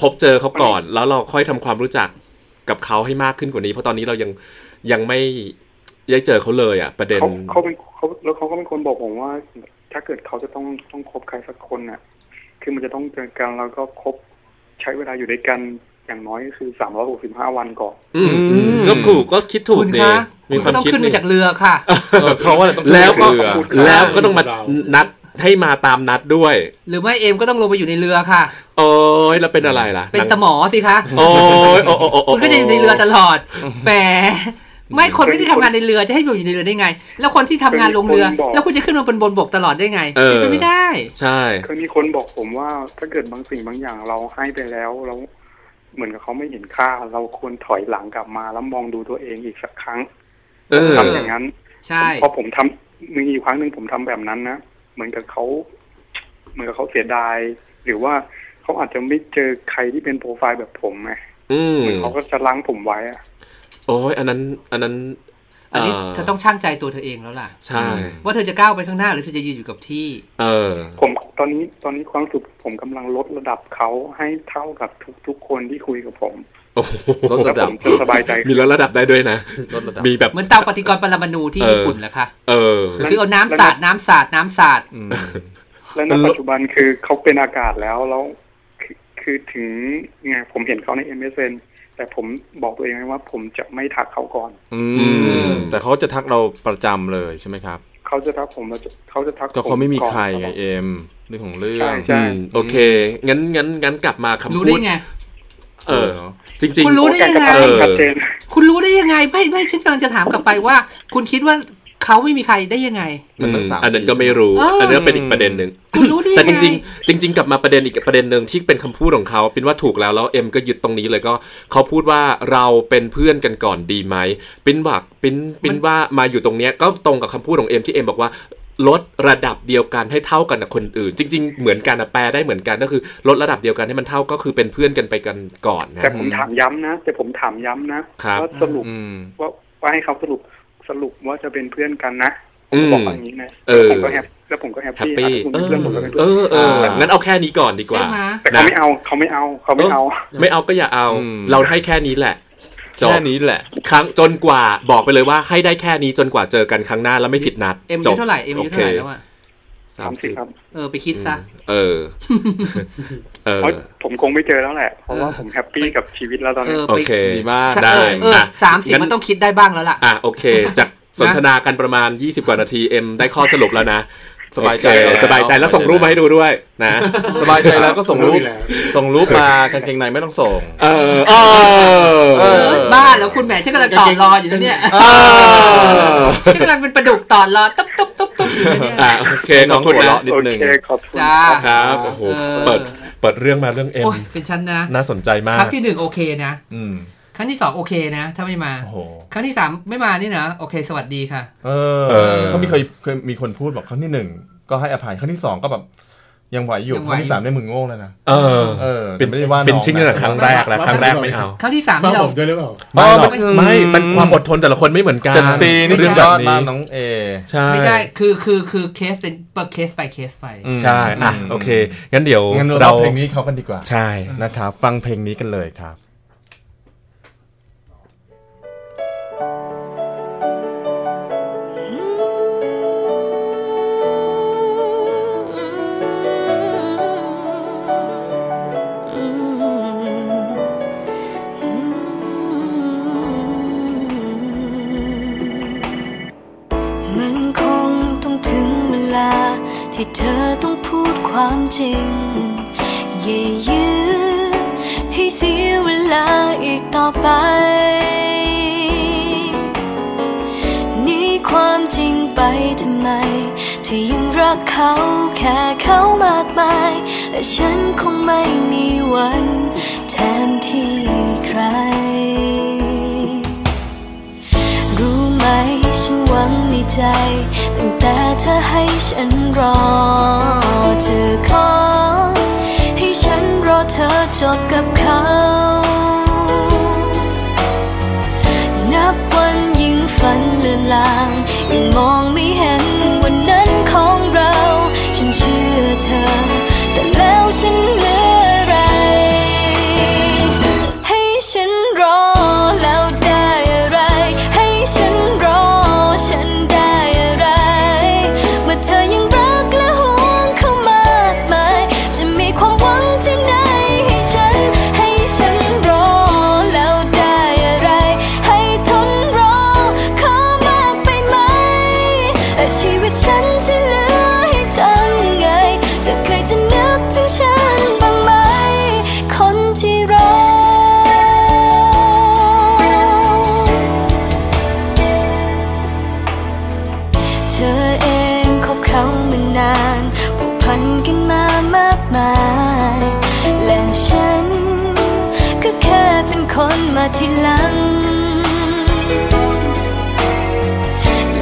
พบเจอเขาก่อน แล้วเราค่อยทำความรู้จักกับเขาให้มากขึ้นกว่านี้ เพราะตอนนี้เรายังยังไม่ได้เจอเขาเลยอะ ประเด็นเขาเขาเป็นเขาแล้วเขาก็เป็นคนบอกผมว่า ถ้าเกิดเขาจะต้องต้องคบใครสักคนน่ะ คือมันจะต้องเจอกันแล้วก็คบใช้เวลาอยู่ด้วยกันอย่างน้อยก็คือสามร้อยหกสิบห้าวันก่อนอืมอืมก็ถูกก็คิดถูกคุณดีคะมีคุณควาก็มต้องคิดขึ้นมานี่จากเรือค่ะเออเขาว่าต้องแล้วก็เรือแล้วก็ต้องมานัดให้มาตามนัดด้วย หรือไม่เอ็มก็ต้องลงไปอยู่ในเรือค่ะ โอ้ยแล้วเป็นอะไรล่ะ เป็นตะหมอสิคะ โอ้ยโอ้โอ้โอ้โอ้คุณก็จะอยู่ในเรือตลอดแหม ไม่คนไม่ได้ทำงานในเรือจะให้อยู่ในเรือได้ไง แล้วคนที่ทำงานลงเรือ แล้วคุณจะขึ้นมาบนบนบกตลอดได้ไงเป็นไปไม่ได้ ใช่เคยมีคนบอกผมว่าถ้าเกิดบางสิ่งบางอย่างเราให้ไปแล้วแล้วเหมือนกับเขาไม่เห็นค่า เราควรถอยหลังกลับมาแล้วมองดูตัวเองอีกสักครั้งเออทำอย่างนั้น ใช่พอผมทำมีอยู่ครั้งหนึ่งผมทำแบบนั้นนะเหมือนกับเขาเหมือนกับเขาเสียดาย หรือว่าเขาอาจจะไม่เจอใครที่เป็นโปรไฟล์แบบผมไงอืมเหมือนเขาก็จะล้างผมไว้อะ โอ้ยอันนั้นอันนั้นอันนี้าเธอต้องช่างใจตัวเธอเองแล้วล่ะใช่ว่าเธอจะก้าวไปข้างหน้าหรือเธอจะยืนอยู่กับที่ เออ ผมตอนนี้ตอนนี้ความสุขผมกำลังลดระดับเขาให้เท่ากับทุกๆคนที่คุยกับผมโอ้โหลดแล้วระดัผบมจะสบายใจมีลดระดับได้ด้วยนะลดระดับมีแบบเหมือนเตาปฏิกรณ์ปรมาณูที่เออญี่ปุ่นแหละค่ะเออคือเอาน้ำสาดน้ำสาดน้ำสาดอืมและในปัจจุบันคือเขาเป็นอากาศแล้วแล้วคือคือถึงไงผมเห็นเขาใน MSN แต่ผมบอกตัวเองไว้ว่าผมจะไม่ทักเขาก่อน อืมมแต่เขาจะทักเราประจำเลยใช่ไหมครับ เขาจะทักผมแล้วจะเขาจะทักก็เขาไม่มีผก่อนใครไงเอ็มเรื่องของเรื่อง ใช่ใช่ อืมโอเค งั้นงั้นงั้นกลับมาคำรู้พูได้ดไง เออ จริง คุณรู้ได้ยังไงการกระทำชัดเจน คุณรู้ได้ยังไงไม่ไม่ฉันกำลังจะถามกลับไปว่า คุณคิดว่า เขาไม่มีใครได้ยังไงๆมันอืตั้มงสามอันนั้นปีก็ไม่รู้เอออั อันนั้นเป็นอีกประเด็นหนึ่งคุณรู้ได้ยังไงแต่จริงๆจริง ๆ กลับมาประเด็นอีกประเด็นหนึ่งที่เป็นคำพูดของเขาเป็นว่าถูกแล้วแล้วเอ็มก็ยึดตรงนี้เลยก็เขาพูดว่าเราเป็นเพื่อนกันก่อนดีไหมปิ้นบอกปิ้นปิ้นว่ามาอยู่ตรงเนี้ยก็ตรงกับคำพูดของเอ็มที่เอ็มบอกว่าลดระดับเดียวกันให้เท่ากันกับคนอื่น จริง ๆ เหมือนกันอะแปลได้เหมือนกันก็คือลดระดับเดียวกันให้มันเท่าก็คือเป็นเพื่อนกันไปกันก่อนนะ แต่ผมถามย้ำนะแต่ผมถามย้ำนะครับ ว่าสรุปอืม ว่าว่าให้เขาสรุป สรุปว่าจะเป็นเพื่อนกันนะอืมบอกว่าอย่างนี้นะเออ ผมก็แฮปแล้วผมก็แฮปแฮปปี้ปี้อะคุณเอเป็นอเพื่อนผมก็เป็นเอเพื่อนอเอออ่างั้งั้นเอาแค่นี้ก่อนดีกว่า ใช่ไหมแต่เขาไม่เอาเขาไม่เอาเขาไม่เอาไม่เอาก็อย่าเอา อืม เราให้แค่นี้แหละจบแค่นี้แหละ ครั้งจนกว่าบอกไปเลยว่าให้ได้แค่นี้จนกว่าเจอกันครั้งหน้าแล้วไม่ผิดนัดเอ็มอาจยุบเท่าไหร่เอ็มอายุเท่าไหร่แล้วอะสาสามมสิสิบบครับเออไปคิดซะ เออเออเพราะ ผมคงไม่เจอแล้วแหละเพราะว่าเออผมแฮปปี้กับชีวิตแล้วตอนเอนี้อโอไปเคดีมากสักได้เออเอออะสามสิบงั้นมันต้องคิดได้บ้างแล้วล่ะอะโอเคจากสนทนากันประมาณ 20 กว่านาทีเอ็มได้ข้อสรุปแล้วนะ สบายใจโอเคแล้วสบายใจแล้วส่งรูปมาให้ดูด้วยนะสบายใจแล้วก็ส่งรูปรู้แล้วส่งรูปมากางเกงในไม่ต้องส่งเออเออเออบ้าแล้วคุณแหมฉันกำลังต่อรออยู่นะเนี่ยเออฉันกำลังเป็นปลาดุกต่อรอตุ๊บตุ๊บตุ๊บตุ๊บอยู่นะเนี่ยอะโอเคขอบคุณหัวนะเราะนิดโอนึงเคขอบคุณจ้าครับโอ้โหเออเปิดเปิดเรื่องมาเรื่องเอ็มโอ้ยเป็นฉันนะน่าสนใจมาครั้กงที่หนึ่งโอเคนะ อืมค รั้งที่สองโอเคนะ ถ้าไม่มา โอ้โห ครั้งที่สามไม่มานี่นะ โอเค สวัสดีค่ะ เออเออ ก็มีเคยเคยมีคนพูดบอกครั้งที่หนึ่งก็ให้อภัยครั้งที่สองก็แบบยังไหวอยู่ยังคไหว รั้งที่สามได้มึงโง่แล้วนะเออ เออเป็นแต่ไม่ได้ว่าเป็นองชิ้นตั้งแต่ครั้งแรกแล้วครั้งแรกไม่เอาครั้งที่สามฟังที่เรา ผมด้วยหรือเปล่า ไม่หรอกไม่ไม่มันความอดทนแต่ละคนไม่เหมือนกันเจ็ดปีนี่เรื่สุองดแบยบอดมากนี้น้องเอ ใช่ ไม่ใช่ คือคือคือเคสเป็นเคสไปเคสไปอืมใช่อะอืม โอเค งั้นเดี๋ยวงั้นเราเราเพลงนี้เขากันดีกว่าใช่ นะครับ ฟังเพลงนี้กันเลยครับ นานผูกพันกันมามากมาย และฉันก็แค่เป็นคนมาทีหลัง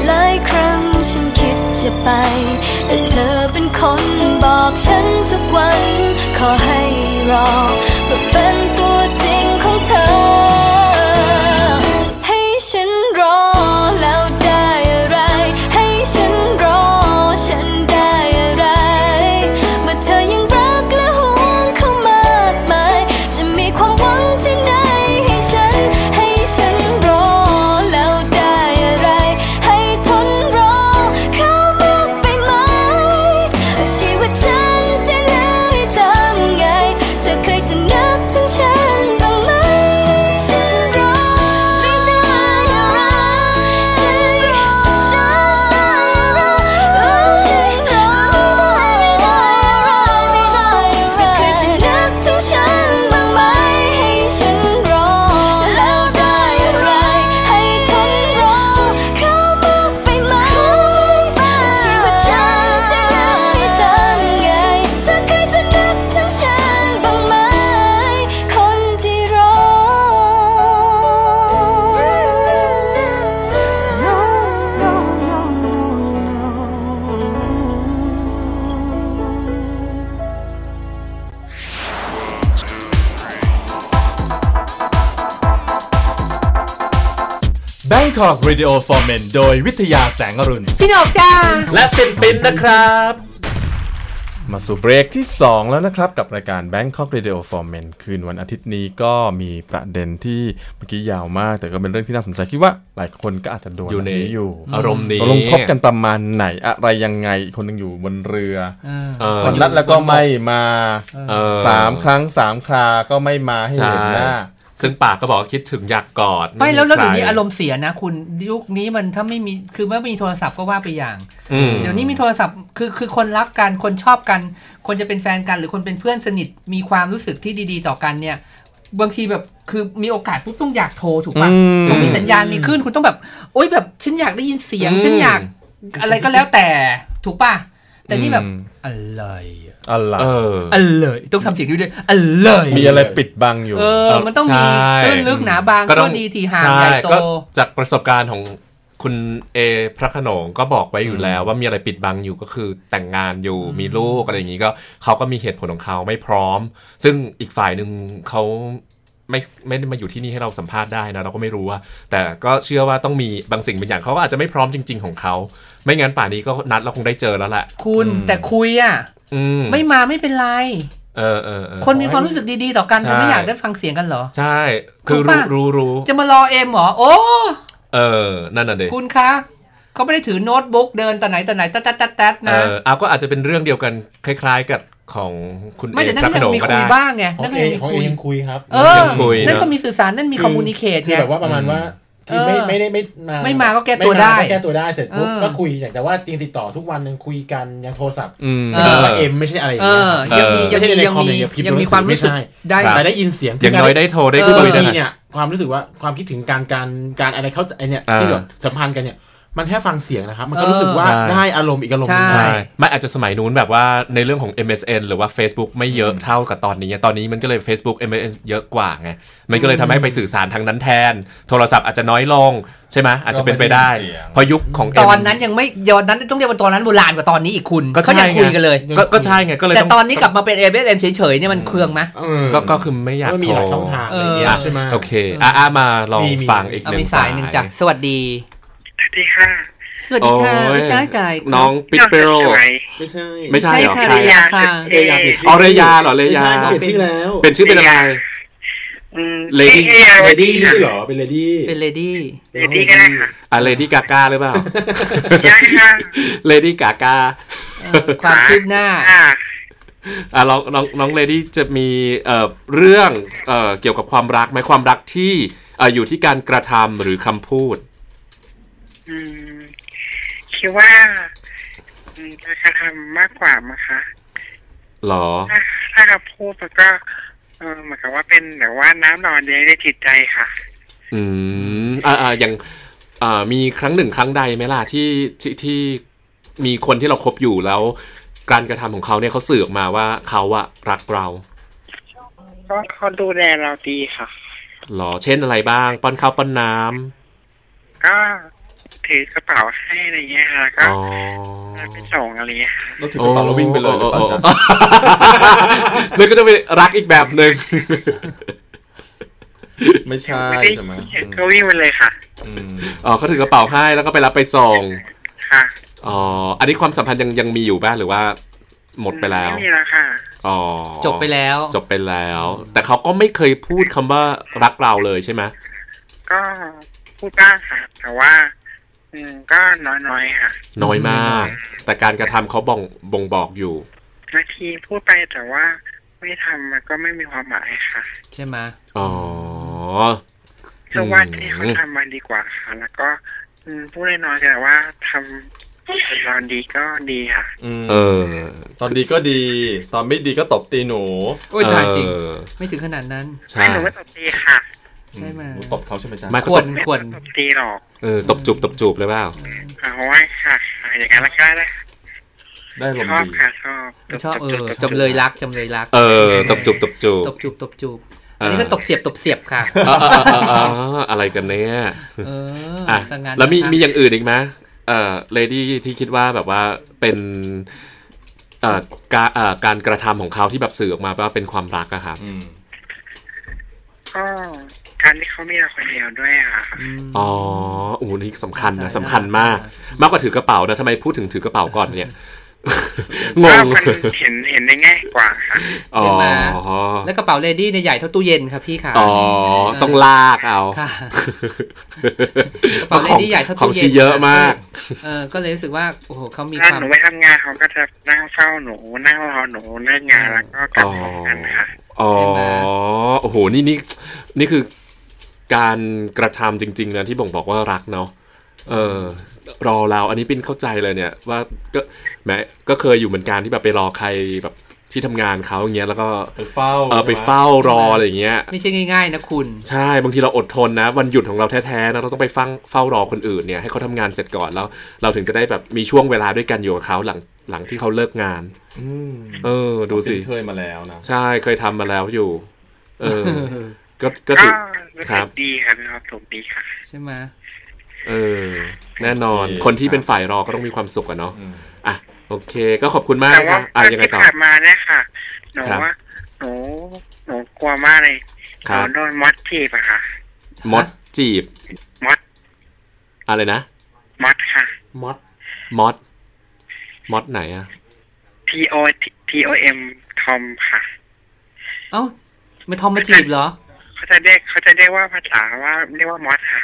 หลายครั้งฉันคิดจะไป แต่เธอเป็นคนบอกฉันทุกวัน ขอให้รอเพื่อ Bangkok Radio for Men โดยวิทยาแสงอรุณ พี่หนกจ้า และปินปินนะครับ มาสู่เบรกที่ 2 แล้วนะครับ กับรายการ Bangkok Radio for Men คืนวันอาทิตย์นี้ก็มีประเด็นที่เมื่อกี้ยาวมาก แต่ก็เป็นเรื่องที่น่าสนใจคิดว่าหลายคนก็อาจจะโดนอยู่ในแบบนี้อยู่อารมณ์นี้ตกลงคบกันประมาณไหนอะไรยังไงอีกคนหนึงอยู่บนเรือเออวันนัดแล้วก็ไม่มาเออสามครั้งสามคราก็ไม่มาให้ใช่เห็นหน้า ซึ่งปากก็บอกว่าคิดถึงอยากกอดไม่แล้วแล้วเดี๋ยวนี้ใคอารมณ์เสียนะคุณยุคนี้มันถ้าไม่มีคือไม่มีโทรศัพท์ก็ว่าไปอย่างอืมเดี๋ยวนี้มีโทรศัพท์คือคือคนรักกันคนชอบกัน คนจะเป็นแฟนกัน หรือคนเป็นเพื่อนสนิทมีความรู้สึกที่ดี ๆ ต่อกันเนี่ยบางทีแบบคือมีโอกาสปุ๊บต้องอยากโทรถูกป่ะอืมพอมีสัญญาณมีคลื่นคุณต้องแบบ โอ๊ยแบบฉันอยากได้ยินเสียงอืมฉันอยากอะไรก็แล้วแต่ถูกป่ะ แต่นี่แบบอืมอะไรอะอะไรเอออะไรต้องทำเสียงด้วยด้วยอะไรมีอะไรปิดบังอยู่ เออ มันต้องมีใช่ตื้นลึกหนาบางก็ต้ก็องดีทีห่างใช่ใหญ่โตก็จากประสบการณ์ของคุณเอพระโขนงก็บอกไว้อยู่แล้ว ว่ามีอะไรปิดบังอยู่ก็คือแต่งงานอยู่มีลูกอะไรอย่างนี้ก็เขาก็มีเหตุผลของเขาไม่พร้อม ซึ่งอีกฝ่ายหนึ่งเขา ไม่ไม่ได้มาอยู่ที่นี่ให้เราสัมภาษณ์ได้นะเราก็ไม่รู้ว่าแต่ก็เชื่อว่าต้องมีบางสิ่งบางอย่างเขาก็อาจจะไม่พร้อมจริง ๆของเขา ไม่งั้นป่านนี้ก็นัดเราคงได้เจอแล้วแหละคุณอืมแต่คุยอะอืมไม่มาไม่เป็นไรเออเออเออคนมีความรู้สึกดีๆต่อกันใช่จะไม่อยากได้ฟังเสียงกันเหรอ ใช่ คือถูกรู้ปะรู้รู้จะมารอเอ็มเหรอโอ้เออ นั่นน่ะเด็คุณคะเขาไม่ได้ถือโน้ตบุ๊กเดินตอนไหนตอนไหนตัดตัดตัดตัดเอนะอเอาก็อาจจะเป็นเรื่องเดียวกันคล้าย ๆ กับ ของคุณไม่เอแต่กนั่นพระก็โขยันงงมีก็คุได้ยบ้างไงขอนั่งนเอก็ยังมีของเอคุย ยังคุยครับเออ ยังคุยนั่นนะก็มีสื่อสารนั่นมีคอมมูนิเคชคือไง แบบว่าประมาณว่าคือเออไม่ไม่ได้ไม่มาไม่มาก็แก้ตัวได้ม่มาก็แก้ตัวได้เสร็จปุ๊บเออ ก็คุยอย่างแต่ว่าจริงติดต่อทุกวันยังคุยกันยังโทรศัพท์อืม เอไม่อใช่ว่าเอ็มไม่ใช่อะไรอย่างเอเงี้ยอยังมีไม่ยังใช่มีในยังคอมมีอย่างเดียวพิมพ์ยังมีบนหนังสือความรู้สึกไม่ใช่ได้ครับแต่ได้ยินเสียง อย่างน้อยได้โทรได้คือบาคุยงได้ทีนะ เนี่ยความรู้สึกว่าความคิดถึงการการการอะไรเข้าใจไอเนี่ยอ่า ที่แบบสัมพันธ์กันเนี่ย มันแค่ฟังเสียงนะครับ มันก็รู้สึกว่าใช่ ได้อารมณ์อีกอารมณ์หนึงใช่ ใช่ ไม่อาจจะสมัยนู้นแบบว่าในเรื่องของ MSN หรือว่า Facebook ไม่เยอะเท่ากับตอนนี้ ตอนนี้มันก็เลย Facebook MSN เยอะกว่าไง มันก็เลยทำให้ไปสื่อสารทางนั้นแทน โทรศัพท์อาจจะน้อยลง ใช่ไหมอาจจะเป็นไปได้ก็ไม่ได้ยินเสียงเพราะยุคของ ต M อนนั้นยังไม่ตอนนั้นต้องเรียกว่าตอนนั้นโบราณกว่าตอนนี้อีกคุณก็ใช่เขายังคุยกันเลย ก็ก็ใช่ไงก็เลยแต่ต้องตอนนี้กลับมาเป็น a อ m เฉยๆเนี่ยมันเครื่องไหม เออก็ก็คือไม่อยากมันมีโทรหลายช่องทางอะไรอย่างเงี้ยเออ ใช่ไหม โอเคอะอะมาลองมีมี ฟังอีกเอาหนึ่มีงสายหนึ่งจ้ะสวัสดี สวัสดีค่ะ สวัสดีค่ะโอ้ย พี่จ้ายจ่ายน้องปิดเปโรสวยไม่ใช่ไม่ใช่เหรอค่ะใคร เรียาค่ะ เรยาเปลี่ยนชื่อ๋อเรยาเหรอเรยาไม่ใช่เขาเปลี่ยนชื่อแล้วเป็นชื่อเป็นอะไรอืม Lady เอ้ยเอ้ยเลเอาดี้ดีไม่ค่ะใช่เหรอเป็นเลดี้เป็นเลดี้ เลดี้ก็ได้ค่ะ อะ Lady Gaga หรือเปล่า ได้ค่ะ Lady Gaga เอ่อความคืบหน้า ค่ะอะน้องน้องน้องเลดี้จะมีเอ่อเรื่องเอ่อเกี่ยวกับความรักไหมความรักที่เอ่ออยู่ที่การกระทำหรือคำพูดอืม คิดว่าอืมจะกระทำมากกว่ามั้งคะหรอ ถ้าถ้าคำพูดมันก็เออเหมือนกับว่าเป็นแบบว่าน้ำหล่อเลี้ยงในจิตใจค่ะ อืมอ่าอ่าอย่างอ่ามีครั้งหนึ่งครั้งใดไหมล่ะที่ที่ที่มีคนที่เราคบอยู่แล้ว การกระทำของเขาเนี่ยเขาสื่อออกมาว่าเขาอะรักเราก็เขาดูแลเราดีค่ะ หรอเช่นอะไรบ้าง ป้อนข้าวป้อนน้ำก็ ถือกระเป๋าให้อะไรเงี้ยค่ะแล้วก็อ๋อไปส่งอะไรเงี้ยค่ะแล้วถือกระเป๋าแล้ววิ่งไปเลยหรือเปล่าจ๊ะนั่นก็จะเป็นรักอีกแบบหนึ่งไม่ใช่ไม่ได้ใช่ไหมเห็นก็วิ่งไปเลยค่ะอืมอ๋อเขาถือกระเป๋าให้แล้วก็ไปรับไปส่งค่ะอ๋ออันนี้ความสัมพันธ์ยังยังมีอยู่บ้างหรือว่า หมดไปแล้วไม่มีแล้วค่ะอ๋อจบไปแล้ว จบไปแล้ว แต่เขาก็ไม่เคยพูดคำว่ารักเราเลยใช่ไหมก็พูดบ้างค่ะแต่ว่า อืมก็น้อยๆค่ะน้อยมาก แต่การกระทำเขาบ่งบ่งบอกอยู่บางทีพูดไปแต่ว่าไม่ทำมันก็ไม่มีความหมายค่ะใช่ไหมอ๋อเพราะว่าที่เขาทำมันดีกว่าค่ะ แล้วก็อืมพูดน้อยๆแต่ว่าทำตอนดีก็ดีค่ะอืมเออ ตอนดีก็ดี ตอนไม่ดีก็ตบตีหนู โอ้ยตายจริง เออไม่ถึงขนาดนั้น ใช่ หนูไม่ตบตีค่ะ ใช่ไหมนูตบเขาใช่ไหมจ๊ะไม่คเขาวตรบควรตบตีหรอกเออตบจูบตบจูบเลยเปล่าค่ะเพราะว่าค่ะค่ะอย่างนั้นละก็ได้ได้ลมชอบดีค่ะชอบไม่ชอบเออจำเลยรักจำเลยรัก เออตบจูบตบจูบตบจูบตบจูบเอออัอันนี้ก็ตบเสียบตบเสียบค่ะเออเออเออเออเอออะไรกันเนี่ยเอออะสังงานแล้วมีนะคะมีอย่างอื่นอีกไหมเอ่อเลดี้ที่คิดว่าแบบว่าเป็นเอ่อการเอ่อการกระทำของเขาที่แบบสื่อออกมาว่าเป็นความรักอะครับอืมก็ การที่เขามีเราคนเดียวด้วยอะค่ะอืมอ๋อโอ้โหนี่สำคัญนะได้สำคัญมาก มากกว่าถือกระเป๋านะทำไมพูดถึงถือกระเป๋าก่อนเนี่ยงก็งมันเห็นเห็นได้ง่ายกว่าค่ะอ๋อแล้วกระเป๋าเลดี้เนี่ยใหญ่เท่าตู้เย็นครับพี่ค่ะอ๋อต้องลากเอาค่ะกระเป๋าเลดี้ใหญ่เท่าของตู้เย็นชีเยอะมากเออก็เลยรู้สึกว่าโอ้โหเขามีคถ้าวามหนูไปทำงานเขาก็จะนั่งเฝ้าหนูนั่งรอหนูเลิกงานแล้วก็กลับพร้อมกันค่ะอ๋อใช่ไหมโอ้โหนี่นี่นี่คือ การกระทำจริงๆนะที่บ่งบอกว่ารักเนาะเออรอเราอันนี้ปิ้นเข้าใจเลยเนี่ยว่าก็แม้ก็เคยอยู่เหมือนกันที่แบบไปรอใครแบบที่ทำงานเขาอย่างเงี้ยแล้วก็ไปเฝ้าเออไปใช่หมเฝ้ารออะไรอย่างเงี้ยไม่ใช่ง่ายๆนะคุณ ใช่บางทีเราอดทนนะ วันหยุดของเราแท้ๆนะเราต้องไปฟังเฝ้ารอคนอื่นเนี่ยให้เขาทำงานเสร็จก่อนแล้ว เราถึงจะได้แบบมีช่วงเวลาด้วยกันอยู่กับเขาหลังหลังที่เขาเลิกงานอืมเออ ดูสิเคยมาแล้วนะใช่เคยทำมาแล้วอยู่ เออ ก็ก็ก็ถือรู้ครัสึบกดีค่ะมีความสุขดีค่ะใช่ไหมเออแน่นอนโอเคคนที่ครับเป็นฝ่ายรอก็ต้องมีความสุขอะเนาะอืม อะโอเค ก็ขอบคุณมากแต่นะคว่ารับอะยังไงที่ต่อ ผ่านมาเนี่ยค่ะหนูครับ ว่าหนูหนูกลัวมากเลยหครันูบโดนมอดจีบอะค่ะมดจีบมอดอะไรนะมอดค่ะ มอดมดมดไหนอะ T O T O M ทอมค่ะ เอ้าไม่ทอมมาจีบเหรอ เขาจะเรียกเขาจะเรียกว่าภาษาว่าเรียกว่ามอดค่ะ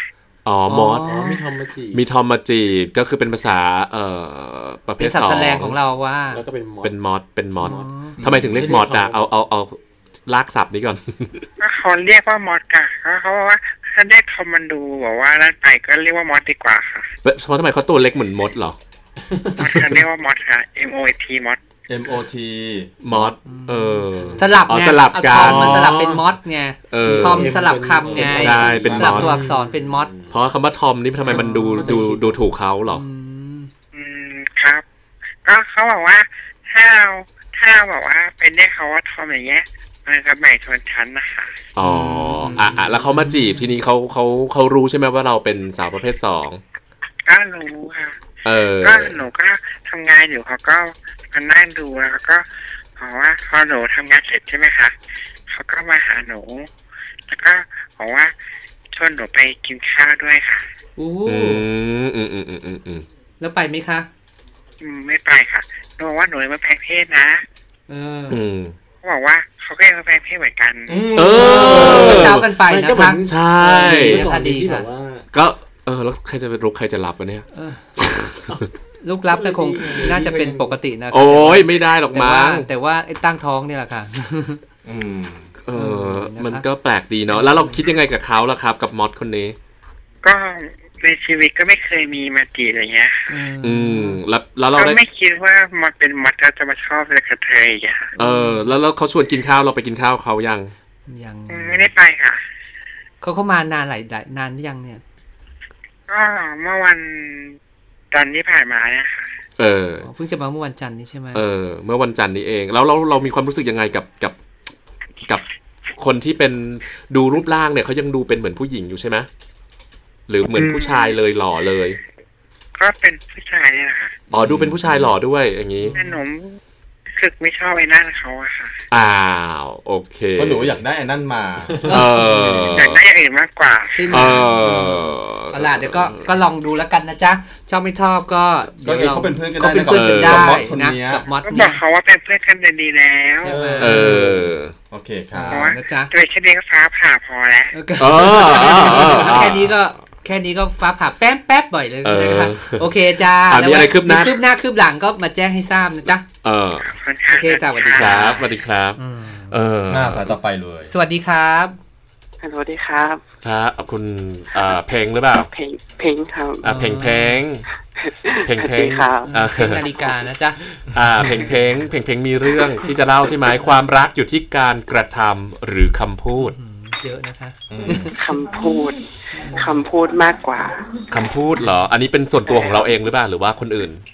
อ๋ออ๋อมดอ๋อมีทอมมาจีมีทอมมาจีบก็คือเป็นภาษาเอ่อประเภเป็ทนสัตสอว์งแสดงของเราว่า แล้วก็เป็นมอด เป็นมอดเป็นมอดอ๋อทำไมถึงเรียกมอดอะเอาเอาเอาลากศัพท์นี้ก่อน ก็เขาเรียกว่ามอดค่ะเขาเขาบอกว่าถ้าเรียกทอมมันดูบอกว่านั่นไปก็เรียกว่ามอดดีกว่าค่ะเพราะทำไมเขาตัวเล็กเหมือนมดเหรอ มอดค่ะเรียกว่ามอดค่ะ M O T มอด M O T มอดเออ สลับอ๋อไงสลับเอากัทอนมมันสลับเป็นมอดไงเออ ทอมสลับคำไงใช่เป็นสลับมอดตัวอักษรเป็นมอดพเพราะคำว่าทอมนี่ทำไมมันดูเข้าใจดูผิดดูถูกเขาเหรออืมอืมครับ ก็เขาบอกว่าถ้าเราถ้าเราบอกว่าเป็นเรียกเขาว่าทอมอย่างเงี้ยมันก็แบ่งชนชั้นนะคะอ๋ออะอะแล้วเขามาจีบทีนี้เขาเขาเขารู้ใช่ไหมว่าเราเป็นสาวประเภทสองก็รู้ค่ะ เออ ก็หนูก็ทำงานอยู่เขาก็ มานั่งดูแล้วเขาก็บอกว่าพอหนูทำงานเสร็จใช่ไหมคะเขาก็มาหาหนู แล้วก็บอกว่าชวนหนูไปกินข้าวด้วยค่ะอู้อืมอืมอืมอืมอืมอืมแล้วไปไหมคะอืมไม่ไปค่ะหนูบอกว่าหนูยังไม่แพงเพศนะเอออืมเขาบอกว่าเขาก็ยังไม่แพงเพศเหมือนกัน เอก็อเจ้ากันไปมันนะก็เหมืคะอนใช่ เมื่อก่อนนี้ที่แบบว่า ก็ เออแล้วใครจะไปรุกใครจะรับวะเนี่ย เออลูกรับแต่คงน่าจะเป็นปกตินะโอ้ยไม่ได้หรอกแต่มั้ว่างแต่ว่าไอ้ตั้งท้องเนี่ยแหละค่ะ อืมเออ นะคะมันก็แปลกดีเนาะแล้วเราคิดยังไงกับเขาล่ะครับ กับมอดคนนี้ ก็ในชีวิตก็ไม่เคยมีมาจีบอะไรเงี้ยอืมแล้วแล้วเราก็ได้ไม่คิดว่ามันเป็นมัดแล้วจะมาชอบเลยกับเธออีกอะเออ แล้วแล้วเขาชวนกินข้าวเราไปกินข้าวเขายังยังอืมไม่ได้ไปค่ะเขาเข้ามานานหลายหลายนานหรือยังเนี่ย ก็เมื่อวันจันทร์ที่ผ่านมาเนี่ยค่ะเอออ๋อเพิ่งจะมาเมื่อวันจันทร์นี่ใช่ไหมเออเมื่อวันจันทร์นี้เองแล้วเราเรามีความรู้สึกยังไงกับกับกับคนที่เป็นดูรูปร่างเนี่ยเขายังดูเป็นเหมือนผู้หญิงอยู่ใช่ไหมหรือเหมือนผู้ชายเลยหล่อเลย ก็เป็นผู้ชายเนี่ยแหละค่ะอ๋อดูเป็นผู้ชายหล่อด้วยอย่างนี้แต่หนูรู้ สึกไม่ชอบไอ้นั่นเขาอะค่ะอ้าวโอเคเพราะหนูอยากได้ไอ้นั่นมาเอออยากได้อย่างอื่นมากกว่าใช่ไหมเออเอาล่ะเดี๋ยวก็ก็ลองดูแล้วกันนะจ๊ะชอบไม่ชอบก็ก็ดี๋ยวเขาเป็นเพื่อนกันเขาได้เป็นเพื่อนกันกับได้มอสคนนะเนี้ย กับมอสก็บเนี่อยกเขาว่าเป็นเพื่อนกันดีแล้วใช่ไหมเออโอเคครับอ่านะจ๊ะจะไปแค่นี้ก็ฟ้าผ่าพอแล้ว เออก็เออเออเออ แค่นี้ก็แค่นี้ก็ฟ้าผ่าแป๊บแป๊บบ่อยเลยเออนะคะโอเคจ้าอะมีอะไรแล้วคืบหน้ามีคืบหน้าคืบหลังก็มาแจ้งให้ทราบนะจ๊ะ เออขอบคุณค่ะโอเคจ้ะสวัสดีคครัรับสวัสดีครับเออหน้าสายต่อไปเลยสวัสดีครับสวัสดีครับ ครับคุณเอ่อเพลงหรือเปล่าเพลงเพลงครับ อะเพลงเพลงเพลงเพลงสวัสดีครับ อ่าเซ็นนาฬิกานะจ๊ะ อ่าเพลงเพลงเพลงเพลงมีเรื่องที่จะเล่าใช่ไหมความรักอยู่ที่การกระทำหรือคำพูดอืมเยอะนะคะคำพูดคำพูดมากกว่า คำพูดเหรอ อันนี้เป็นส่วนตัวของเราเองหรือเปล่าหรือว่าคนอื่นอืมส่วน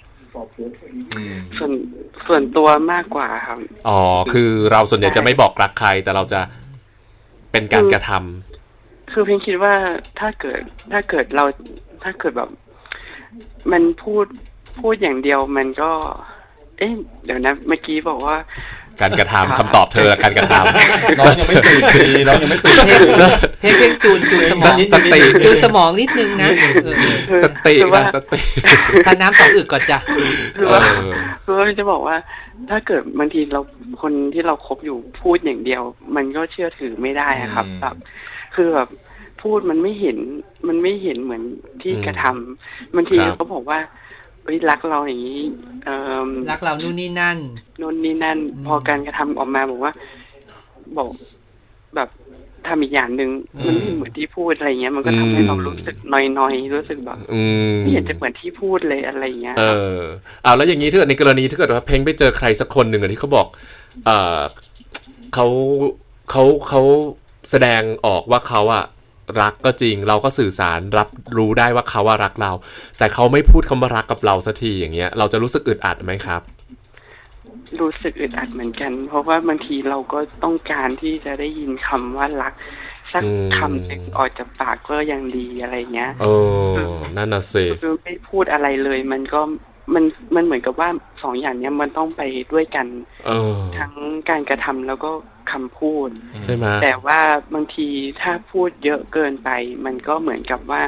ส่วนตัวมากกว่าครับอ๋อคือเราส่วนใหญ่จะไม่บอกรักใครแต่เราจะเป็นการกระทำคือเพียงคิดว่าถ้าเกิดถ้าเกิดเราถ้าเกิดแบบ มันพูดพูดอย่างเดียวมันก็ เอ๊ะเดี๋ยวนะเมื่อกี้บอกว่า การกระทำคำตอบเธอการกระทำน้องยังไม่ตื่นดีน้องยังไม่ตื่นเพลงเพลงเพลงจูนจูนสมองสติจูนสมองนิดนึงนะเออเออสติคือว่าค่ะสติทานน้ำสองอึกก่อนจ้ะคือเอว่าอคือว่าจะบอกว่า ถ้าเกิดบางทีเราคนที่เราคบอยู่พูดอย่างเดียว มันก็เชื่อถือไม่ได้อะครับอืมแบบคือแบบพูดมันไม่เห็นมันไม่เห็นเหมือนที่อืมกระทำบางทีครับเขาบอกว่า เฮ้ยรักเราอย่างนี้เอ่อรักเรานู่นนี่นั่นนู่นนี่นั่นอืมพอการกระทำออกมาบอกว่า บอกแบบทำอีกอย่างหนึ่งอืมมันไม่เหมือนที่พูดอะไรเงี้ย มันก็ทำให้เรารู้สึกนอยๆรู้สึกแบบอืมไม่เห็นจะเหมือนที่พูดเลยอะไรเงี้ย เออเอาแล้วอย่างนี้ถ้าเกิดในกรณีถ้าเกิดว่าเพลงไปเจอใครสักคนหนึ่งอะที่เขาบอก เออเขาเขาเขาแสดงออกว่าเขาอะ รักก็จริง เราก็สื่อสารรับรู้ได้ว่าเขาว่ารักเรา แต่เขาไม่พูดคำว่ารักกับเราสักทีอย่างเงี้ย เราจะรู้สึกอึดอัดไหมครับ รู้สึกอึดอัดเหมือนกัน เพราะว่าบางทีเราก็ต้องการที่จะได้ยินคำว่ารักสักอืมคำหนึ่งออกจากปากก็ยังดีอะไรเงี้ยเออนั่นน่ะสิคือไม่พูดอะไรเลย มันก็มันมันเหมือนกับว่าสองอย่างเนี้ยมันต้องไปด้วยกันเออทั้งการกระทำแล้วก็ คำพูด ใช่ไหมแต่ว่าบางทีถ้าพูดเยอะเกินไป มันก็เหมือนกับว่า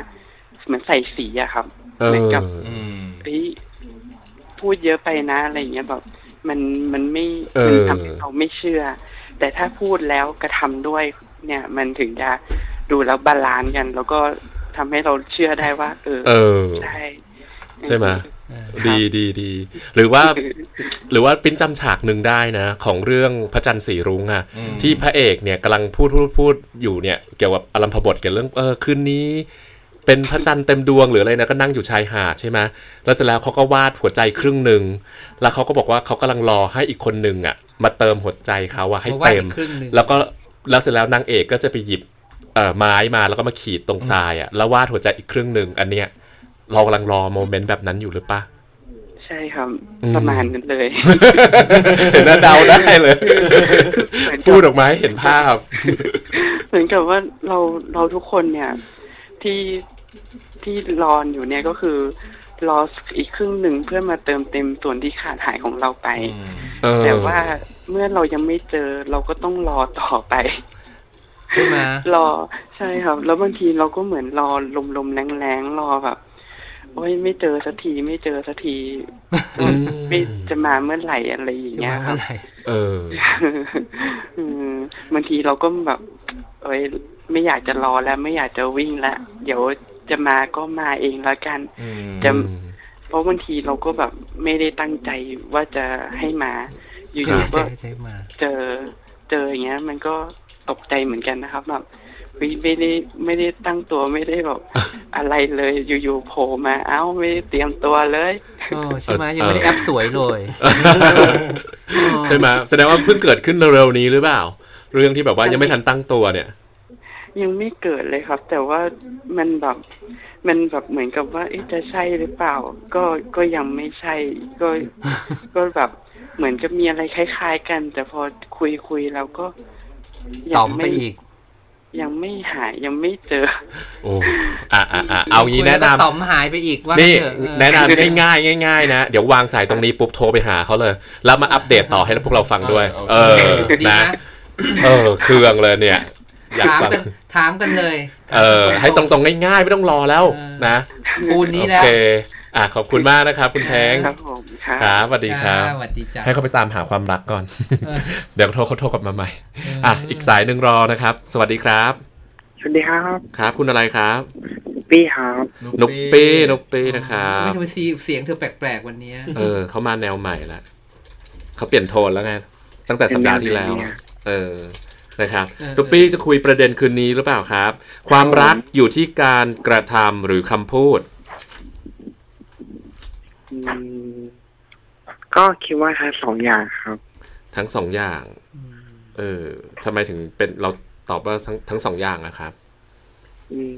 เหมือนใส่สีอะครับเอเหมือนอกับอืมเฮ้ยพูดเยอะไปนะอะไรเงี้ยแบบมันมันไม่เอมันอทำให้เราไม่เชื่อ แต่ถ้าพูดแล้วกระทำด้วย เนี่ย มันถึงจะดูแล้ว balance กัน แล้วก็ทำให้เราเชื่อได้ว่า เออเออใช่ใช่ไหมครับ ดีดีดีหรือว่าหรือว่าปิ้นจำฉากหนึ่งได้นะ ของเรื่องพระจันทร์สีรุ้งอะอืมที่พระเอกเนี่ยกำลังพูดพูดพูดอยู่เนี่ยเกี่ยวกับอารัมภบทเกี่ยวกับเรื่องเออคืนนี้เป็นพระจันทร์เต็มดวงหรืออะไรนะก็นั่งอยู่ชายหาดใช่ไหมแล้วเสร็จแล้วเขาก็วาดหัวใจครึ่งหนึ่งแล้วเขาก็บอกว่าเขากำลังรอให้อีกคนหนึ่งอะมาเติมหัวใจเขาอะให้มาว่าเต็มอีกครึ่งหนึ่งแล้วก็แล้วเสร็จแล้วนางเอกก็จะไปหยิบเอ่อไม้มาแล้วก็มาขีดตรงทรายอะแล้ววาดหัวใจอีกครึ่งหนึ่งอันเนี้ย เรากำลังรอโมเมนต์แบบนั้นอยู่หรือปะใช่ครับอืมประมาณนั้นเลย เห็นแล้วเดาได้เลยเหมือนกับพูดออกมาให้เห็นภาพ เหมือนกับว่าเราเราทุกคนเนี่ย ที่ที่รอนอยู่เนี่ยก็คือรออีกครึ่งหนึ่งเพื่อมาเติมเต็มส่วนที่ขาดหายของเราไปเออแต่ว่าเมื่อเรายังไม่เจอเราก็ต้องรอต่อไปใช่ไหมรอใช่ครับ แล้วบางทีเราก็เหมือนรอลมๆแรงๆรอแบบ โอ้ยไม่เจอสักทีไม่เจอสักทีอืมไม่จะมาเมื่อไหร่อะไรอย่างจะเงี้ยมาครัเมื่บอไหร่เอออืมบางทีเราก็แบบเอ้ยไม่อยากจะรอแล้วไม่อยากจะวิ่งแล้วเดี๋ยวจะมาก็มาเองแล้วกันจะเพราะบางทีเราก็แบบไม่ได้ตั้งใจว่าจะให้มาอยู่ใช่ๆก็ใช่ใช่มาเจอเจออย่างเงี้ย มันก็ตกใจเหมือนกันนะครับแบบ เฮ้ยไม่ได้ไม่ได้ตั้งตัวไม่ได้แบบอะไรเลยอยู่ๆโผล่มาเอ้าไม่ได้เตรียมตัวเลยโอ้ใช่ไหมยังไม่ได้แอปสวยเลยใช่ไหมแสดงว่าเพิ่งเกิดขึ้นเร็วๆนี้หรือเปล่า เรื่องที่แบบว่ายังไม่ทันตั้งตัวเนี่ย ยังไม่เกิดเลยครับ แต่ว่ามันแบบมันแบบเหมือนกับว่าเอ๊ะจะใช่หรือเปล่า ก็ก็ยังไม่ใช่ก็ก็แบบเหมือนจะมีอะไรคล้าย ๆ กัน แต่พอคุยคุยๆแล้วก็ยัตอบไปอีก ยังไม่หายยังไม่เจอโอ้อะอะอะเอางี้คุยแนะล้วก็นำต่อมหายไปอีกว่านี่เถอเออแนะนำง่ายๆง่ายๆนะ เดี๋ยววางสายตรงนี้ปุ๊บโทรไปหาเขาเลย แล้วมาอัปเดตต่อให้พวกเราฟังด้วย เออดีนะนะเออเครื่องเลยเนี่ยอยากถามฟังกันถามกันเลย เออ ให้ตรงๆง่ายๆไม่ต้องรอแล้วนะปูนนี้โอแล้วเค อะขอบคุณมากนะครับ คุณแพงครับผมครับครับสวัสดีครับสวัสดีจ้าให้เขาไปตามหาความรักก่อนเออเดี๋ยวโทรเขาโทรกลับมาใหม่อะอีกสายหนึ่งรอนะครับ สวัสดีครับ สวัสดีครับครับ คุณอะไรครับปี้ครับนุกปี้นุกปี้นะครับไม่ทำไมเสียงเธอแปลกๆวันเนี้ยเออเขามาแนวใหม่ละเขาเปลี่ยนโทนแล้วไงตั้งแต่สัปดาห์ที่แล้วเป็นแนวไหนเนี่ยเออนะครับเออตุ๊ปปี้จะคุยประเด็นคืนนี้หรือเปล่าครับ ความรักอยู่ที่การกระทำหรือคำพูดอืม ก็คิดว่าทั้งสองอย่างครับ ทั้งสองอย่าง เออทำไมถึงเป็นเราตอบว่าทั้งทั้งสองอย่างนะครับ อืม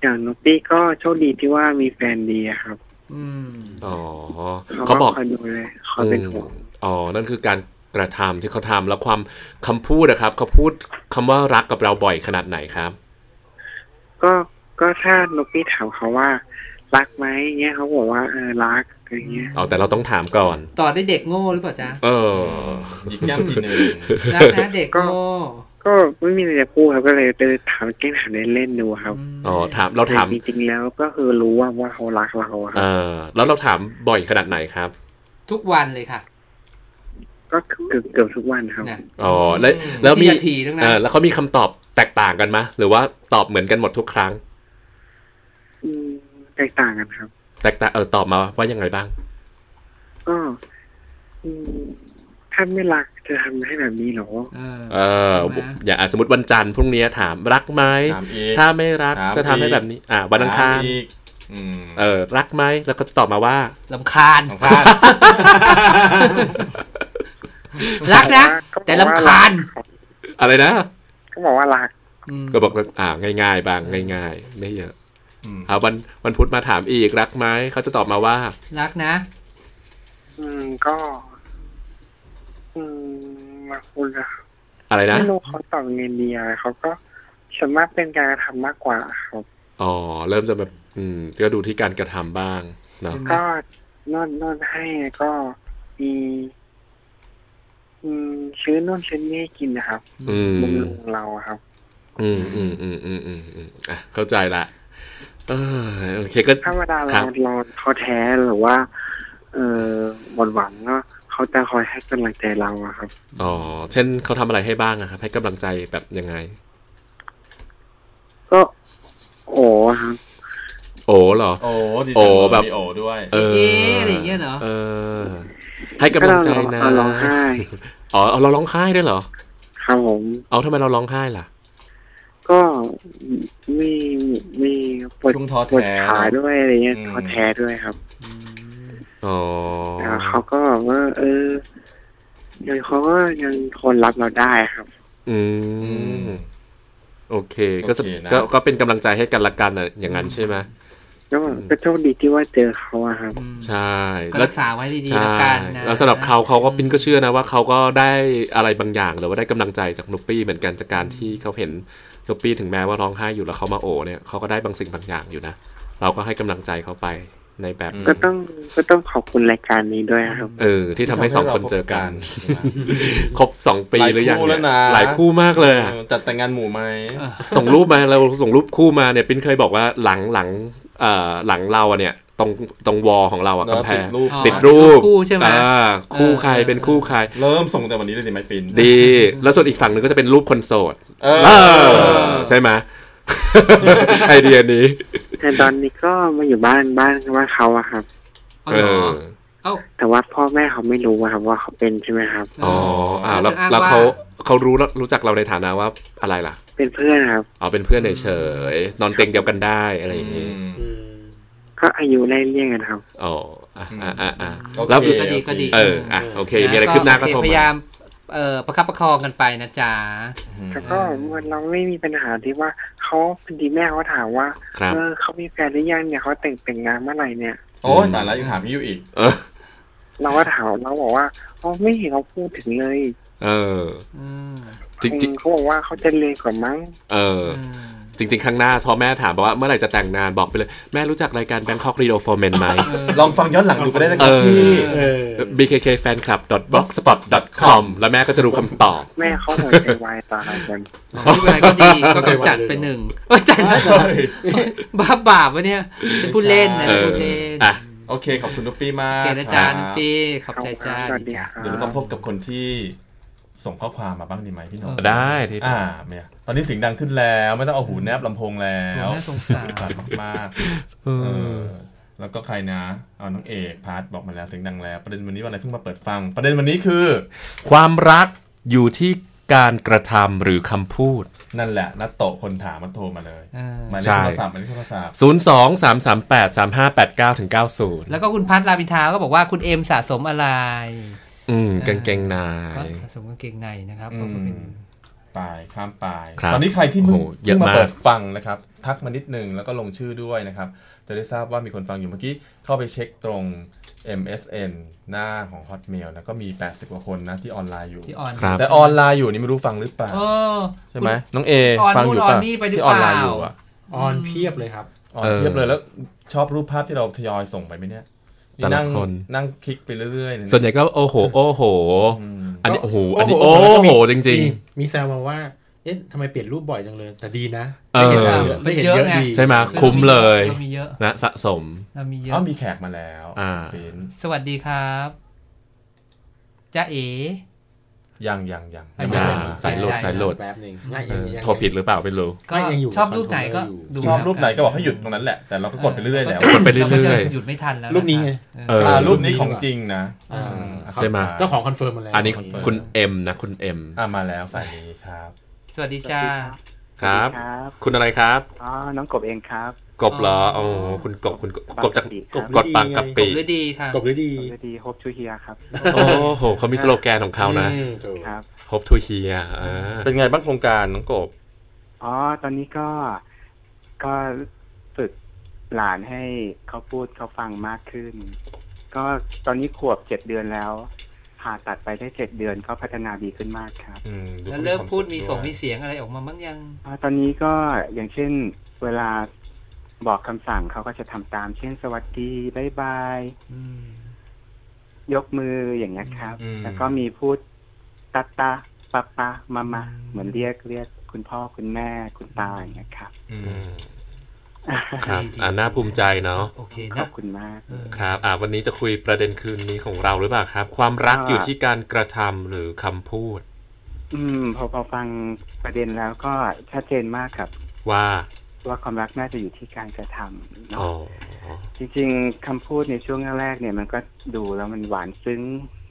อย่างนุ๊กปี้ก็โชคดีที่ว่ามีแฟนดีอะครับ อืมอ๋อเขาเขาก็บอกคอยดูแลคอยเป็นห่วงอืมอ๋อนั่นคือการกระทำที่เขาทำแล้วความคำพูดนะครับเขาพูดคำว่ารักกับเราบ่อยขนาดไหนครับ ก็ก็ถ้านุ๊กปี้ถามเขาว่า รักไหมเงี้ยเขาบอกว่าเออรักอะไรเงี้ยเอาแต่เราต้องถามก่อน ต่อได้เด็กโง่หรือเปล่าจ๊ะเออยิบย่ำทีหนึ่งรักนะเด็กโง่ก็ไม่มีอะไรจะพูดครับก็เลยเดินถามแกล้งถามเล่นๆดูครับอ๋อถามเราถามแต่จริงๆแล้วก็คือรู้ว่าว่าเขารักเราอะคเอรับอแล้วเราถามบ่อยขนาดไหนครับ ทุกวันเลยค่ะก็เกือบเกือบทุกวันครับ นะอ๋อแล้วแล้วมีวินาทีทั้งนั้นเออแล้วเขามีคำตอบแตกต่างกันไหมหรือว่าตอบเหมือนกันหมดทุกครั้ง อืมแตกต่างกันครับแตกต่างเออตอบมาว่ายังไงบ้างก็อืมถ้าไม่รักจะทำให้แบบนี้เหรอเออเออใช่ไหมอย่างอะสมมติวันจันทร์พรุ่งนี้ถามรักไหมถามอีกถ้าไม่รักถามจะทำให้อีกแบบนี้ อะวันอังคารถมอีกอืมเออรักไหมแล้วก็จะตอบมาว่าลำคาญของพลาดรักนะก็บอกว่าแต่ลำคาญอะไรนะก็บอกว่ารักอืมก็บอกว่าอ่าง่าย ๆ บางง่าย ๆ ไม่เยอะ อืมเอาวันวันพุธมาถามอีกรักไหมเขาจะตอบมาว่า รักนะ อืมก็ อืมมาคุณอะอะไรนะไม่รู้เขาตอบเงินดีอะไรเขาก็ส่วนมากเป็นการกระทำมากกว่าครับอ๋อเริ่มจะแบบ อืมก็ดูที่การกระทำบ้างเนาะก็นวดนวดให้ก็มีอืมซื้อนวดซื้อนี่ให้กินนะครับอืมบำรุงเราอะครับ อืมอืมอืมอืมอืมอืมอะเข้าใจละเออโอเคก็ถ้าเวลาครัเราบเราท้อแท้หรือว่า เออหมดหวังก็เขาจะคอยให้กำลังใจเราอะครับ อ๋อ เช่นเขาทำอะไรให้บ้างอะครับ ให้กำลังใจแบบยังไง ก็ โอ้ครับ โอ้เหรอ โอ้ดีโอ้จังเลยแบบ มีโอ้ด้วย เออเอ๊ะอะไรอย่างเงี้ยเหรอ เออ ให้กำลังใจนะก็เราร้องไห้ อ๋อเอาเราร้องไห้ด้วยเหรอ ครับผม เอาทำไมเราร้องไห้ล่ะ ก็มีมีปวดช่วงท้อปวดแท้ขาด้วยอะไรเงี้ยอืมท้อแท้ด้วยครับอ๋อแล้วเขาก็แบบว่า เออยังเขาก็ยังทนรับเราได้ครับ อืมโอเค ก็สโอเคนะก็ก็เป็นกำลังใจให้กันละกันอะอย่างนั้นใช่ไหมก็ก็โชคดีที่ว่าเจอเขาอะครับ ใช่ก็แล้วรักษาไว้ดีๆใช่แล้วกันนะแล้วสำหรับเขาเขาก็ปินก็เชื่อนะว่าเขาก็ได้อะไรบางอย่างหรือว่าได้กำลังใจจากนุปปี้เหมือนกันจากการที่เขาเห็น นุปปี้ถึงแม้ว่าร้องไห้อยู่แล้วเขามาโอเนี่ยเขาก็ได้บางสิ่งบางอย่างอยู่นะ เราก็ให้กำลังใจเขาไปในแบบก็ต้องก็ต้องขอบคุณรายการนี้ด้วยครับ เออ ที่ทำให้สองคนเจอกันใช่ไหมครบสองปีหรือยังคู่เนี่แล้ยวนะหลายคู่มากเลยอะออจัดแต่งงานหมู่ไหมส่งรูปมาเราส่งรูปคู่มาเนี่ยปิ้นเคยบอกว่าหลังหลังเอ่อหลังเราอะเนี่ย ตรงตรงวอลของเราอะแล้วกำแพงติดรูปติดรูปคู่ใช่ไหมอ่าคู่เออใครเป็นคู่ใคร เริ่มส่งแต่วันนี้เลยดิไหมปินดี แล้วส่วนอีกฝั่งหนึ่งก็จะเป็นรูปคนโสดเออเออใช่ไหมไอเดียนี้แต่ตอนนี้ก็มาอยู่บ้านบ้านบ้านเขาอะครับอ๋อเอเหรออเอ้าแต่ว่าพ่อแม่เขาไม่รู้อะครับว่าเขาเป็นใช่ไหมครับอ๋ออ่าแล้วอ้างแล้วว่าเขาเขารู้แล้วรู้จักเราในฐานะว่าอะไรล่ะ เป็นเพื่อนครับอ๋อเป็นเพื่อนเฉยๆนอนเตียงเดียวกันได้อะไรอย่างงี้ ก็อายุไล่เลี่ยงกันครับอ๋ออะอะอะอะโอเคแล้วก็ดีก็ดีเอออะโอเคมีอะไรคืบหน้าก็โอโทรพยายามามเอ่อประคับประคองกันไปนะจ๊ะแล้วก็มันเราไม่มีปัญหาที่ว่าเขาพอดีแม่เขาถามว่าครับเออเขามีแฟนหรือยังเนี่ยเขาแต่งแต่งงานเมื่อไหร่เนี่ยโอ้ยแต่ละยังถามพี่อยู่อีก เออ เราก็ถามเราบอกว่าเขาไม่เห็นเขาพูดถึงเลย เอออืมจริงเขาบอกว่าเขาจะเรียนก่อนมั้งๆเออ จริงๆ ข้างหน้าพอแม่ถามบอกว่าเมื่อไหร่จะแต่งงานบอกไปเลย แม่รู้จักรายการ Bangkok Radio for Men ไหม ลองฟังย้อนหลังดูก็ได้นะครับเออที่ bkkfanclub.blogspot.com แล้วแม่ก็จะรู้คำตอบ แม่เขาหัวใจวายตายกันไม่เป็นไรก็ดีก็กำจัดไปหนึ่งเอ้ยจัดบ้าบาปวะเนี่ยจะพูดเล่นนะจะพูดเล่น อะโอเค ขอบคุณนุ๊กปี้มาโอเคนะจ๊ะครับนุ๊กปี้ขอบใจจ้าดีจ้าเดี๋ยวเรามาพบกับคนที่ ส่งข้อความมาบ้างดีไหมพี่หนงได้ที่อ่าเนี่ยตอนนี้เสียงดังขึ้นแล้วไม่ต้องเอาหูแนบลำโพงแล้วน่าสงสารมากๆเออแล้วก็ใครนะเอาน้องเอกพาร์ทบอกมาแล้วเสียงดังแล้ว ประเด็นวันนี้วันอะไรเพิ่งมาเปิดฟัง ประเด็นวันนี้คือ ความรักอยู่ที่การกระทำหรือคำพูด นั่นแหละนัดโตะคนถามมันโทรมาเลยอ่าหมายเลใช่ขโทรศัพท์หมายเลขโทรศัพท์0 2 3 3 8 3 5 8 9ถึง90แล้วก็คุณพัทราบินทาก็บอกว่าคุณเอ็มสะสมอะไร อืมกางเกงใน ก็สะสมกางเกงในนะครับอืก็มเป็นปลายข้ามปลายครับตอนนี้ใครที่เพิ่งโอ้โหเยอะเพิ่งมากมาเปิดฟังนะครับ ทักมานิดนึงแล้วก็ลงชื่อด้วยนะครับ จะได้ทราบว่ามีคนฟังอยู่เมื่อกี้เข้าไปเช็คตรง MSN หน้าของ Hotmail นะก็มี 80 กว่าคนนะที่ออนไลน์อยู่ ที่ออนครับ แต่ออนไลน์อยู่นี่ไม่รู้ฟังหรือเปล่าเออ ใช่ไหมน้องเอออนฟังอยู่นู่นป่ะออนนี่ไปหรือที่ออนไลน์เปอล่ายู่อะออนเพียบเลยครับ ออนเออเทียบเลยแล้วชอบรูปภาพที่เราทยอยส่งไปไหมเนี่ย แต่ละนั่งคน นั่งคลิกไปเรื่อยๆเลยะส่วนใหญ่ก็โอ้โห โอ้โหอันนี้โอ้โหอันนี้โอ้โอ้โหโหจริงๆมีแซวมาว่า เอ๊ะทำไมเปลี่ยนรูปบ่อยจังเลย แต่ดีนะเออ ได้เห็นเยอะได้เห็นเยอะดีๆ ใช่ไหมคุ้มเลย เรามีเยอะนะสะสม เรามีเยอ๋ออะมีแขกมาแล้วอ่า เป็น สวัสดีครับจ้าเอ๋ ยังยังยังอะไม่อ่าเห็นสายโหลดสายโหลดแป๊บหนึ่งไม่เออยังโทรผิดหรือเปล่าไม่รู้ก็ยังอยู่ชอบรูปไหนก็อยู่ดูชอบแล้วรูปไหนก็บอกให้หยุดตรงนั้นแหละแต่เราก็กดไปเรื่อยๆแล้วก็จะกดไปเรื่อยๆาก็จะหยุดไม่ทันแล้วรูปนี้ไงะเอออ่ารูปนี้ของจริงนะอ่าอืมใช่ไหมเจ้าของ confirm มาแล้วอันนี้ confirm คุณเอ็มนะคุณเอ็มอ่ามาแล้วสายนี้ครับ สวัสดีจ้าครับสวัสดีครับคุณอะไรครับอ๋อน้องกบเองครับ กบเหรอโอ้คุณกบคุณกบกบจากกบกดปังกับกปีบฤดีค่ะกบฤดีสวัสดีโฮปชูเฮียครับโอ้โหเขามีสโลแกนของเขานะอืมถูกครับ Hope to hear อ่าเป็นไงบ้างโครงการน้องกบอ๋อตอนนี้ก็ก็ฝึกหลานให้เขาพูดเขาฟังมากขึ้น ก็ตอนนี้ขวบเจ็ดเดือนแล้วผ่าตัดไปได้เจ็ดเดือนก็พัฒนาดีขึ้นมากครับอืมดูแล้วเริ่มขาพูดมีควาส่งสุขมีเสียงอะไรออกมาบ้างยังอ่าตอนนี้ก็อย่างเช่น เวลา บอกคำสั่งเขาก็จะทำตาม เช่นสวัสดีบายบายอืมยกมืออย่างเงี้ยครับอืมแล้วก็มีพูดตาตาปาปามามาเหมือนเรียกเรียกคุณพ่อคุณแม่คุณตาอย่างเงี้ยครับอืมอืมครับอ่าน่าภูมิใจเนาะโอเคขอนะบคุณมากเออครับ อ่าวันนี้จะคุยประเด็นคืนนี้ของเราหรือเปล่าครับ ความรักอ่าอยู่ที่การกระทำหรือคำพูด อืม พอพอฟังประเด็นแล้วก็ชัดเจนมากครับ ว่า ว่าความรักน่าจะอยู่ที่การกระทำเนาะอ๋อจริงๆคำพูดในช่วงแรกๆเนี่ยมันก็ดูแล้วมันหวานซึ้ง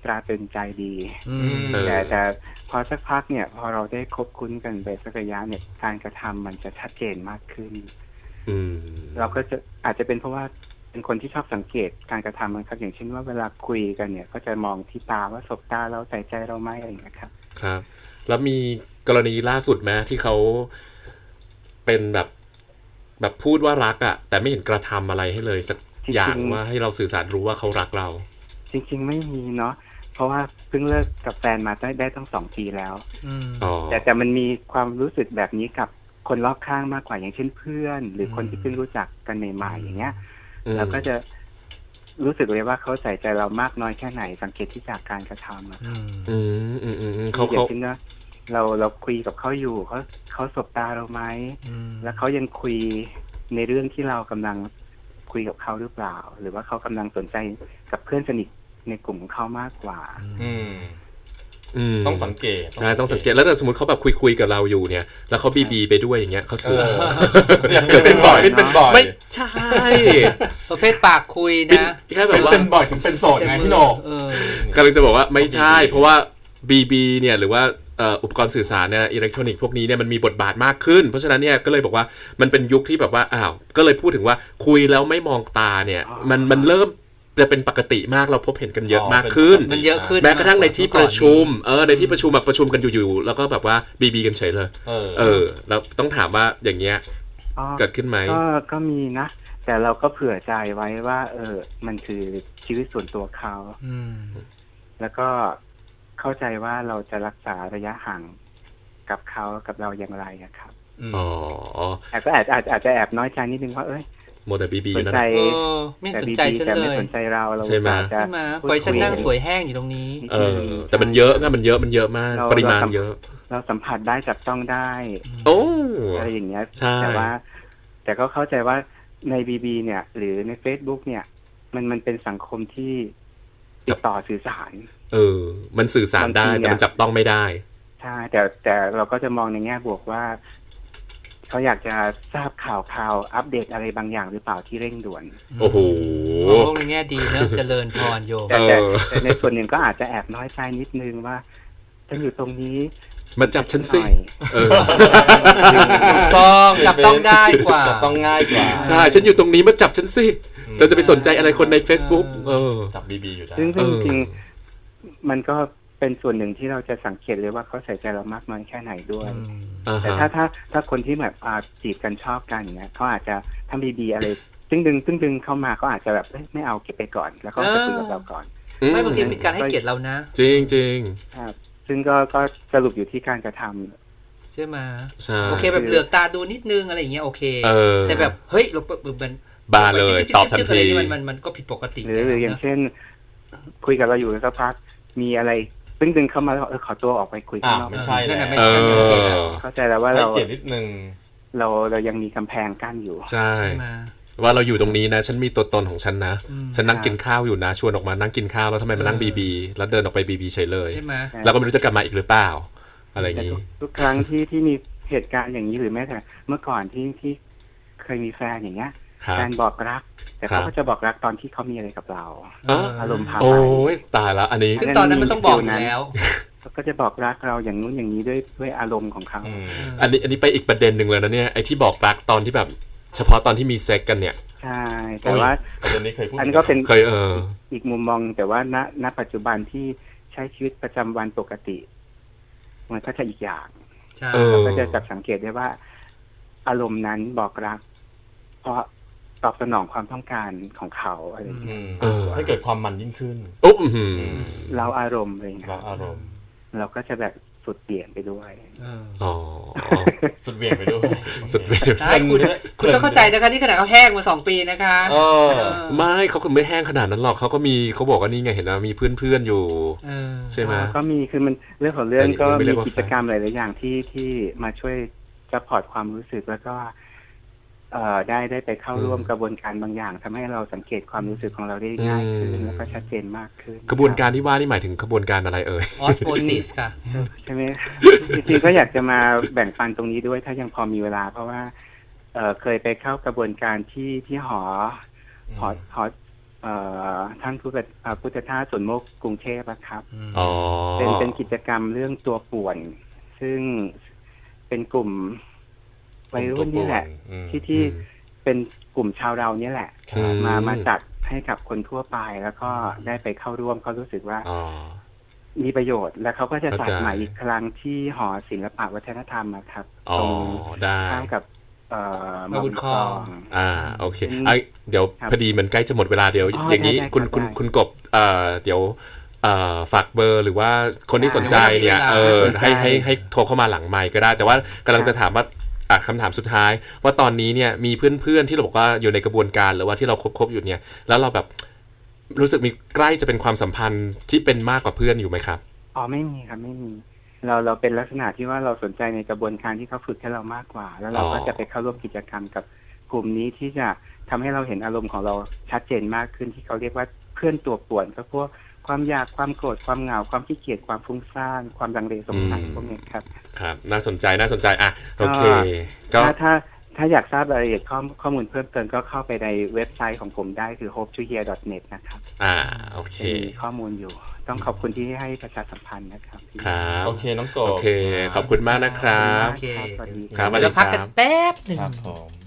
ตราตรึงใจดีอืมเออแต่แต่พอสักพักเนี่ย พอเราได้คบคุ้นกันไปสักระยะเนี่ยการกระทำมันจะชัดเจนมากขึ้นอืมเราก็จะอาจจะเป็นเพราะว่าเป็นคนที่ชอบสังเกตการกระทำมันครับ อย่างเช่นว่าเวลาคุยกันเนี่ย ก็จะมองที่ตาว่าสบตาเราใส่ใจเราไหมอะไรอย่างเงี้ยครับ ครับ แล้วมีกรณีล่าสุดไหมที่เขาเป็นแบบ แบบพูดว่ารักอะแต่ไม่เห็นกระทำอะไรให้เลยสักอย่างว่าให้เราสื่อสารรู้ว่าเขารักเรา จริงๆไม่มีเนาะเพราะว่าเพิ่งเลิกกับแฟนมาได้ได้ตั้งสองปีแล้วอืมอ๋อแต่แต่มันมีความรู้สึกแบบนี้กับคนรอบข้างมากกว่าอย่างเช่นเพื่อน หรือคนที่เพิ่งรู้จักกันใหม่ๆอย่างเงี้ยอืมเราก็จะรู้สึกเลยว่าเขาใส่ใจเรามากน้อยแค่ไหนสังเกตที่จากการกระทำอะอืมอืมอืมอืมอืมเขาอย่าเขาง เช่นว่าเราเราคุยกับเขาอยู่เขาเขาสบตาเราไหมอืมแล้วเขายังคุยในเรื่องที่เรากำลังคุยกับเขาหรือเปล่า หรือว่าเขากำลังสนใจกับเพื่อนสนิทในกลุ่มของเขามากกว่าอืมอืมต้องสังเกตใช่ต้องสังเกตแล้วถ้าสมมติเขาแบบคุยคุยๆกับเราอยู่เนี่ย แล้วเขาบีบีไปด้วยอย่างเงี้ยเขาถือเนี่ยเป็นบ่อยเป็นบ่อยไม่ใช่ประเภทปากคุยเป็นนะแค่แบเป็บนว่าเป็นบ่อยถึงเป็นโสดไงพี่โหนกเออกำลังจะบอกว่าไม่ใช่ BB เพราะว่า BB เนี่ยหรือว่าเอ่ออุปกรณ์สื่อสารเนี่ยอิเล็กทรอนิกส์พวกนี้เนี่ยมันมีบทบาทมากขึ้น เพราะฉะนั้นเนี่ยก็เลยบอกว่ามันเป็นยุคที่แบบว่าอ้าวก็เลยพูดถึงว่าคุยแล้วไม่มองตาเนี่ยมันมันเริ่มจะเป็นปกติมากเราพบเห็นกันเยอะอ๋อมากขึ้นเป็นมันเยอะขึ้นแม้กระทั่งในที่ประชุมเเออในที่ประชุมแบบประชุมกันอยู่ๆแล้วก็แบบว่าบีบีกันเฉยเลยเออเออแล้วต้องถามว่าอย่างเงี้ยอ๋อเกิดขึ้นไหมก็ก็มีนะ แต่เราก็เผื่อใจไว้ว่า เออ มันคือชีวิตส่วนตัวเขาอืมแล้วก็ เข้าใจว่าเราจะรักษาระยะห่างกับเขากับเราอย่างไรอะครับอ๋อแต่ก็อาจอาจอาจจะแอบน้อยใจนิดนึงว่าเอ้ยโมแต่บีบีสนนั่นใจน่ะเออไม่สนใจฉันแต่เลไม่ยสนใจเราเราใช่ไหมอุตส่าห์จะใช่ไหมพูดปล่อยฉันคุยนั่งสวยแห้งอยู่ตรงนี้ เออ แต่มันเยอะไงมันเยอะมันเยอะมากเราปริมาณเราเยอะ เราสัมผัสได้จับต้องได้ โอ้อะไรอย่างเงี้ยใช่แต่ว่า แต่ก็เข้าใจว่าในบีบีเนี่ย หรือใน Facebook เนี่ย มันมันเป็นสังคมที่ติดต่อสื่อสาร เออ มันสื่อสารได้บางทีเนี่ยแต่มันจับต้องไม่ได้ใช่แต่แต่เราก็จะมองในแง่บวกว่าเขาอยากจะทราบข่าวข่าวอัปเดตอะไรบางอย่างหรือเปล่าที่เร่งด่วน โอ้โหโอ้ในแง่ดีเนอะเจริญพรโยมแต่แต่เออแต่ในส่วนหนึ่งก็อาจจะแอบน้อยใจนิดนึงว่าฉันอยู่ตรงนี้มาจับฉันสิหอยเออต้องจับต้องได้กว่าจับต้องง่ายกว่า ใช่ ฉันอยู่ตรงนี้มาจับฉันสิเราจะไปสนใจอะไรคนใน Facebook เออจับบีบีอยู่ได้ซึ่งซึ่งเออจริงๆ มันก็เป็นส่วนหนึ่งที่เราจะสังเกตเลยว่าเขาใส่ใจเรามากน้อยแค่ไหนด้วย อ่าแต่ฮะถ้าถ้าถ้าคนที่แบบอ่าจีบกันชอบกันเนี่ยเขาอาจจะทำดีๆอะไรซึ่งดึงซึ่งดึงเข้ามาเขาอาจจะแบบเอ้ยไม่เอาเก็บไปก่อน แล้วก็จะคุยกับเราก่อน อืไม่บางทีมีการให้เกียรติเรานะ จริงจริงครับ ซึ่งก็ก็สรุปอยู่ที่การกระทำ ใช่ไหมใช่โอเคแบบเหลือกตาดูนิดนึงอะไรอย่างเงี้ยโอเค เออแต่แบบเฮ้ยเรามันบาเลย ตอบทันอะไรทีนี่มันมันมันก็ผิดปกติหรือหรืออย่างเช่น คุยกับเราอยู่สักพัก มีอะไรซึ่งดึงเข้ามาแล้วเออขอตัวออกไปคุยข้างนอกอะไม่ใช่นั่นน่ะไม่เอใช่ไม่ใช่อเข้าใจแล้วว่าให้เราเกียรตินิดนึงเราเรายังมีกำแพงกั้นอยู่ใช่ใช่ไหมว่าเราอยู่ตรงนี้นะ ฉันมีตัวตนของฉันนะอืมฉันนั่งกินข้าวอยู่นะชวนออกมานั่งกินข้าวแล้วทำไมมานั่งบีบีแล้วเดินออกไปบีบีเฉยเลยใช่ไหมแล้วก็ไม่รู้จะกลับมาอีกหรือเปล่า อะไรอย่างแต่นี้ทุกทุกครั้งที่ที่มีเหตุการณ์อย่างนี้หรือแม้แต่เมื่อก่อนที่ที่เคยมีแฟนอย่างเงี้ยครับ แฟนบอกรัก แต่ครัเขาบก็จะบอกรักตอนที่เขามีอะไรกับเราอ๋ออารมณ์พาโอ้ไปยตายแล้วอันนี้ซึ่งตอนนั้นมันต้องบอกอยู่แล้วเขาก็จะบอกรักเราอย่างนู้นอย่างนี้ด้วยด้วยอารมณ์ของเขาอันนี้อันนี้ไปอีกประเด็นหนึ่งเลยนะเนี่ยไอ้ที่บอกรักตอนที่แบบ เฉพาะตอนที่มีเซ็กกันเนี่ยใช่แต่ว่าประเด็นนี้เคยพูดอันนี้ก็เป็นเคยเอออีกมุมมองแต่ว่าณณปัจจุบันที่ใช้ชีวิตประจำวันปกติมันก็จะอีกอย่างใช่เออเราก็จะจับสังเกตได้ว่า อารมณ์นั้นบอกรัก เพราะ ตอบสนองความต้องการของเขาอะไรอย่างเงี้ยเออให้เกิดความมันยิ่งขึ้นอุ๊บอื้อหือเราอารมณ์อะไรอย่างเงี้ยเราอารมณ์ เราก็จะแบบสุดเดี่ยนไปด้วยอ๋อสุดเบี่ยงไปด้วยสุดเบี่ยงใช่คุณคุณต้องเข้าใจนะคะนี่ขนาดเขาแห้งมาสองปีนะคะเออเออไม่เขาคงไม่แห้งขนาดนั้นหรอกเขาก็มีเขาบอกว่านี่ไงเห็นนะมีเพื่อนๆอยู่เออใช่ไหมก็มีคือมันเรื่องของเรื่องแต่ก็ไม่เรีมียกว่ากิจกรรมหลายๆอย่างที่ที่มาช่วยซัพพอร์ตความรู้สึกแล้วก็ เอ่อได้ได้ไปเข้าร่วมกระบวนการบางอย่างทำให้เราสังเกตความรู้สึกของเราได้ง่ายขึ้นอืมแล้วก็ชัดเจนมากขึ้นกระบวนการที่ว่านี่หมายถึงกระบวนการอะไรเอ่ยออสโ o ซิสค่ะใช่ไหมจริงๆก็อยากจะมาแบ่งปันตรงนี้ด้วย ถ้ายังพอมีเวลา เพราะว่าเอ่อเคยไปเข้ากระบวนการที่ที่หอหอหอเอ่อท่านผู้ปฏิเอ่อพุทธทาสสวนโมกกรุงเทพอะครับอ๋อเป็นเป็นกิจกรรมเรื่องตัวป่วน ซึ่งเป็นกลุ่ม วัยรุ่นนี่แหละอืมที่ที่เป็นกลุ่มชาวเราเนี่ยแหละครับมามาจัดให้กับคนทั่วไปแล้วก็ได้ไปเข้าร่วมเขารู้สึกว่าอ๋อมีประโยชน์แล้วเขาก็จะเข้าจัใจดใหม่อีกครั้งที่หอศิลปะวัฒนธรรมอะครับอ๋อตรงได้ข้ามกับเอ่อมาบุญครองอ่า โอเคอืมไอะเดี๋ยวครับพอดีมันใกล้จะหมดเวลาเดี๋ยวอ๋ออย่างนี้ได้ได้คุณครับคุณได้คุณกบเอ่อเดี๋ยวเอ่อฝากเบอร์หรือว่าคนที่สนใจเนี่ยได้เออได้ให้ให้ให้โทรเข้ามาหลังไมค์ก็ได้ แต่ว่ากำลังจะถามว่าอะ คำถามสุดท้าย ว่าตอนนี้เนี่ยมีเพื่อนๆที่เราบอกว่าอยู่ในกระบวนการหรือว่าที่เราคบๆอยู่เนี่ย แล้วเราแบบรู้สึกมีใกล้จะเป็นความสัมพันธ์ที่เป็นมากกว่าเพื่อนอยู่ไหมครับอ๋อไม่มีครับไม่มี เราเราเป็นลักษณะที่ว่าเราสนใจในกระบวนการที่เขาฝึกให้เรามากกว่า แล้วเราอ๋อก็จะไปเข้าร่วมกิจกรรมกับกลุ่มนี้ที่จะทำให้เราเห็นอารมณ์ของเราชัดเจนมากขึ้นที่เขาเรียกว่าเพื่อนตัวป่วนก็พวก ความอยากความโกรธความเหงาความขี้เกียจความฟุ้งซ่านความลังเลสงสัยพวกนี้ครับครับ น่าสนใจน่าสนใจอะโอเค ก็ถ้าถ้าถ้าอยากทราบรายละเอียดข้อข้อมูลเพิ่มเติมก็เข้าไปในเว็บไซต์ของผมได้คือ hope to hear net นะครับ อ่าโอเคมีข้อมูลอยู่ต้องขอบคุณที่ให้ประชาสัมพันธ์นะครับครับโอเคน้องโกบโอเค ขอบคุณมากนะครับโอเคสวัสดีครับสวัสเราดีพักคกันรับแป๊บหนึ่งครับผม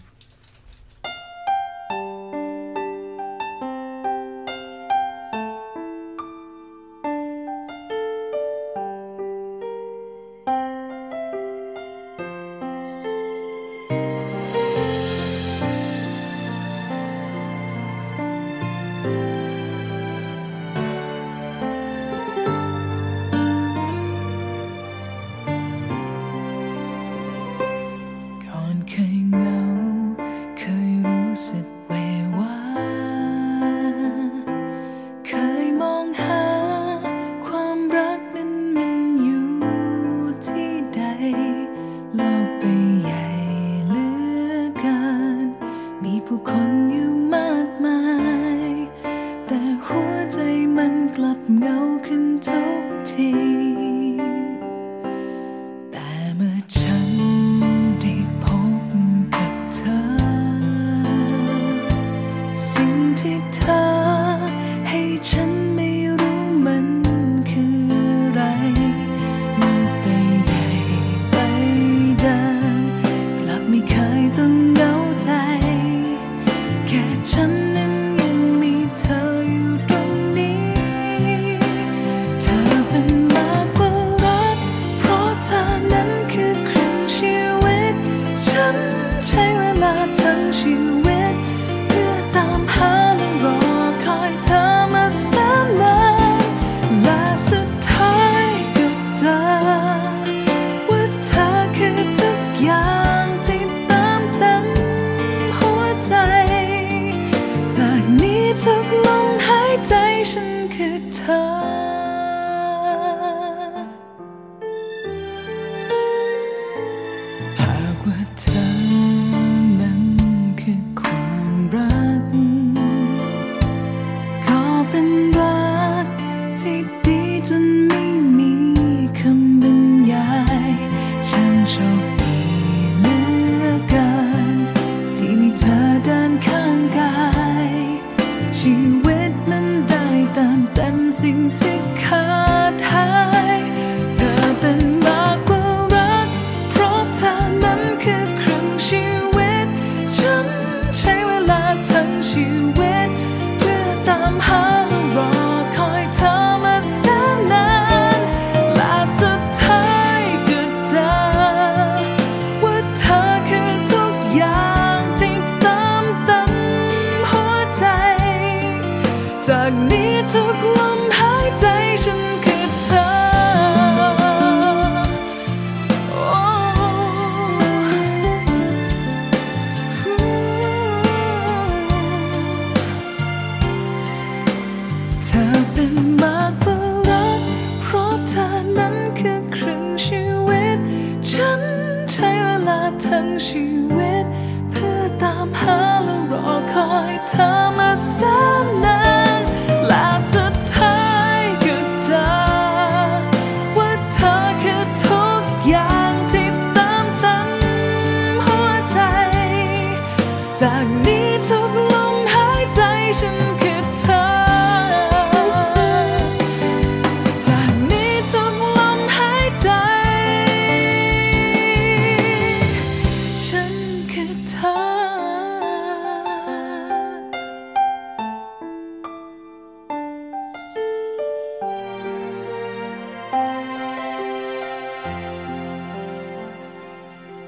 ที่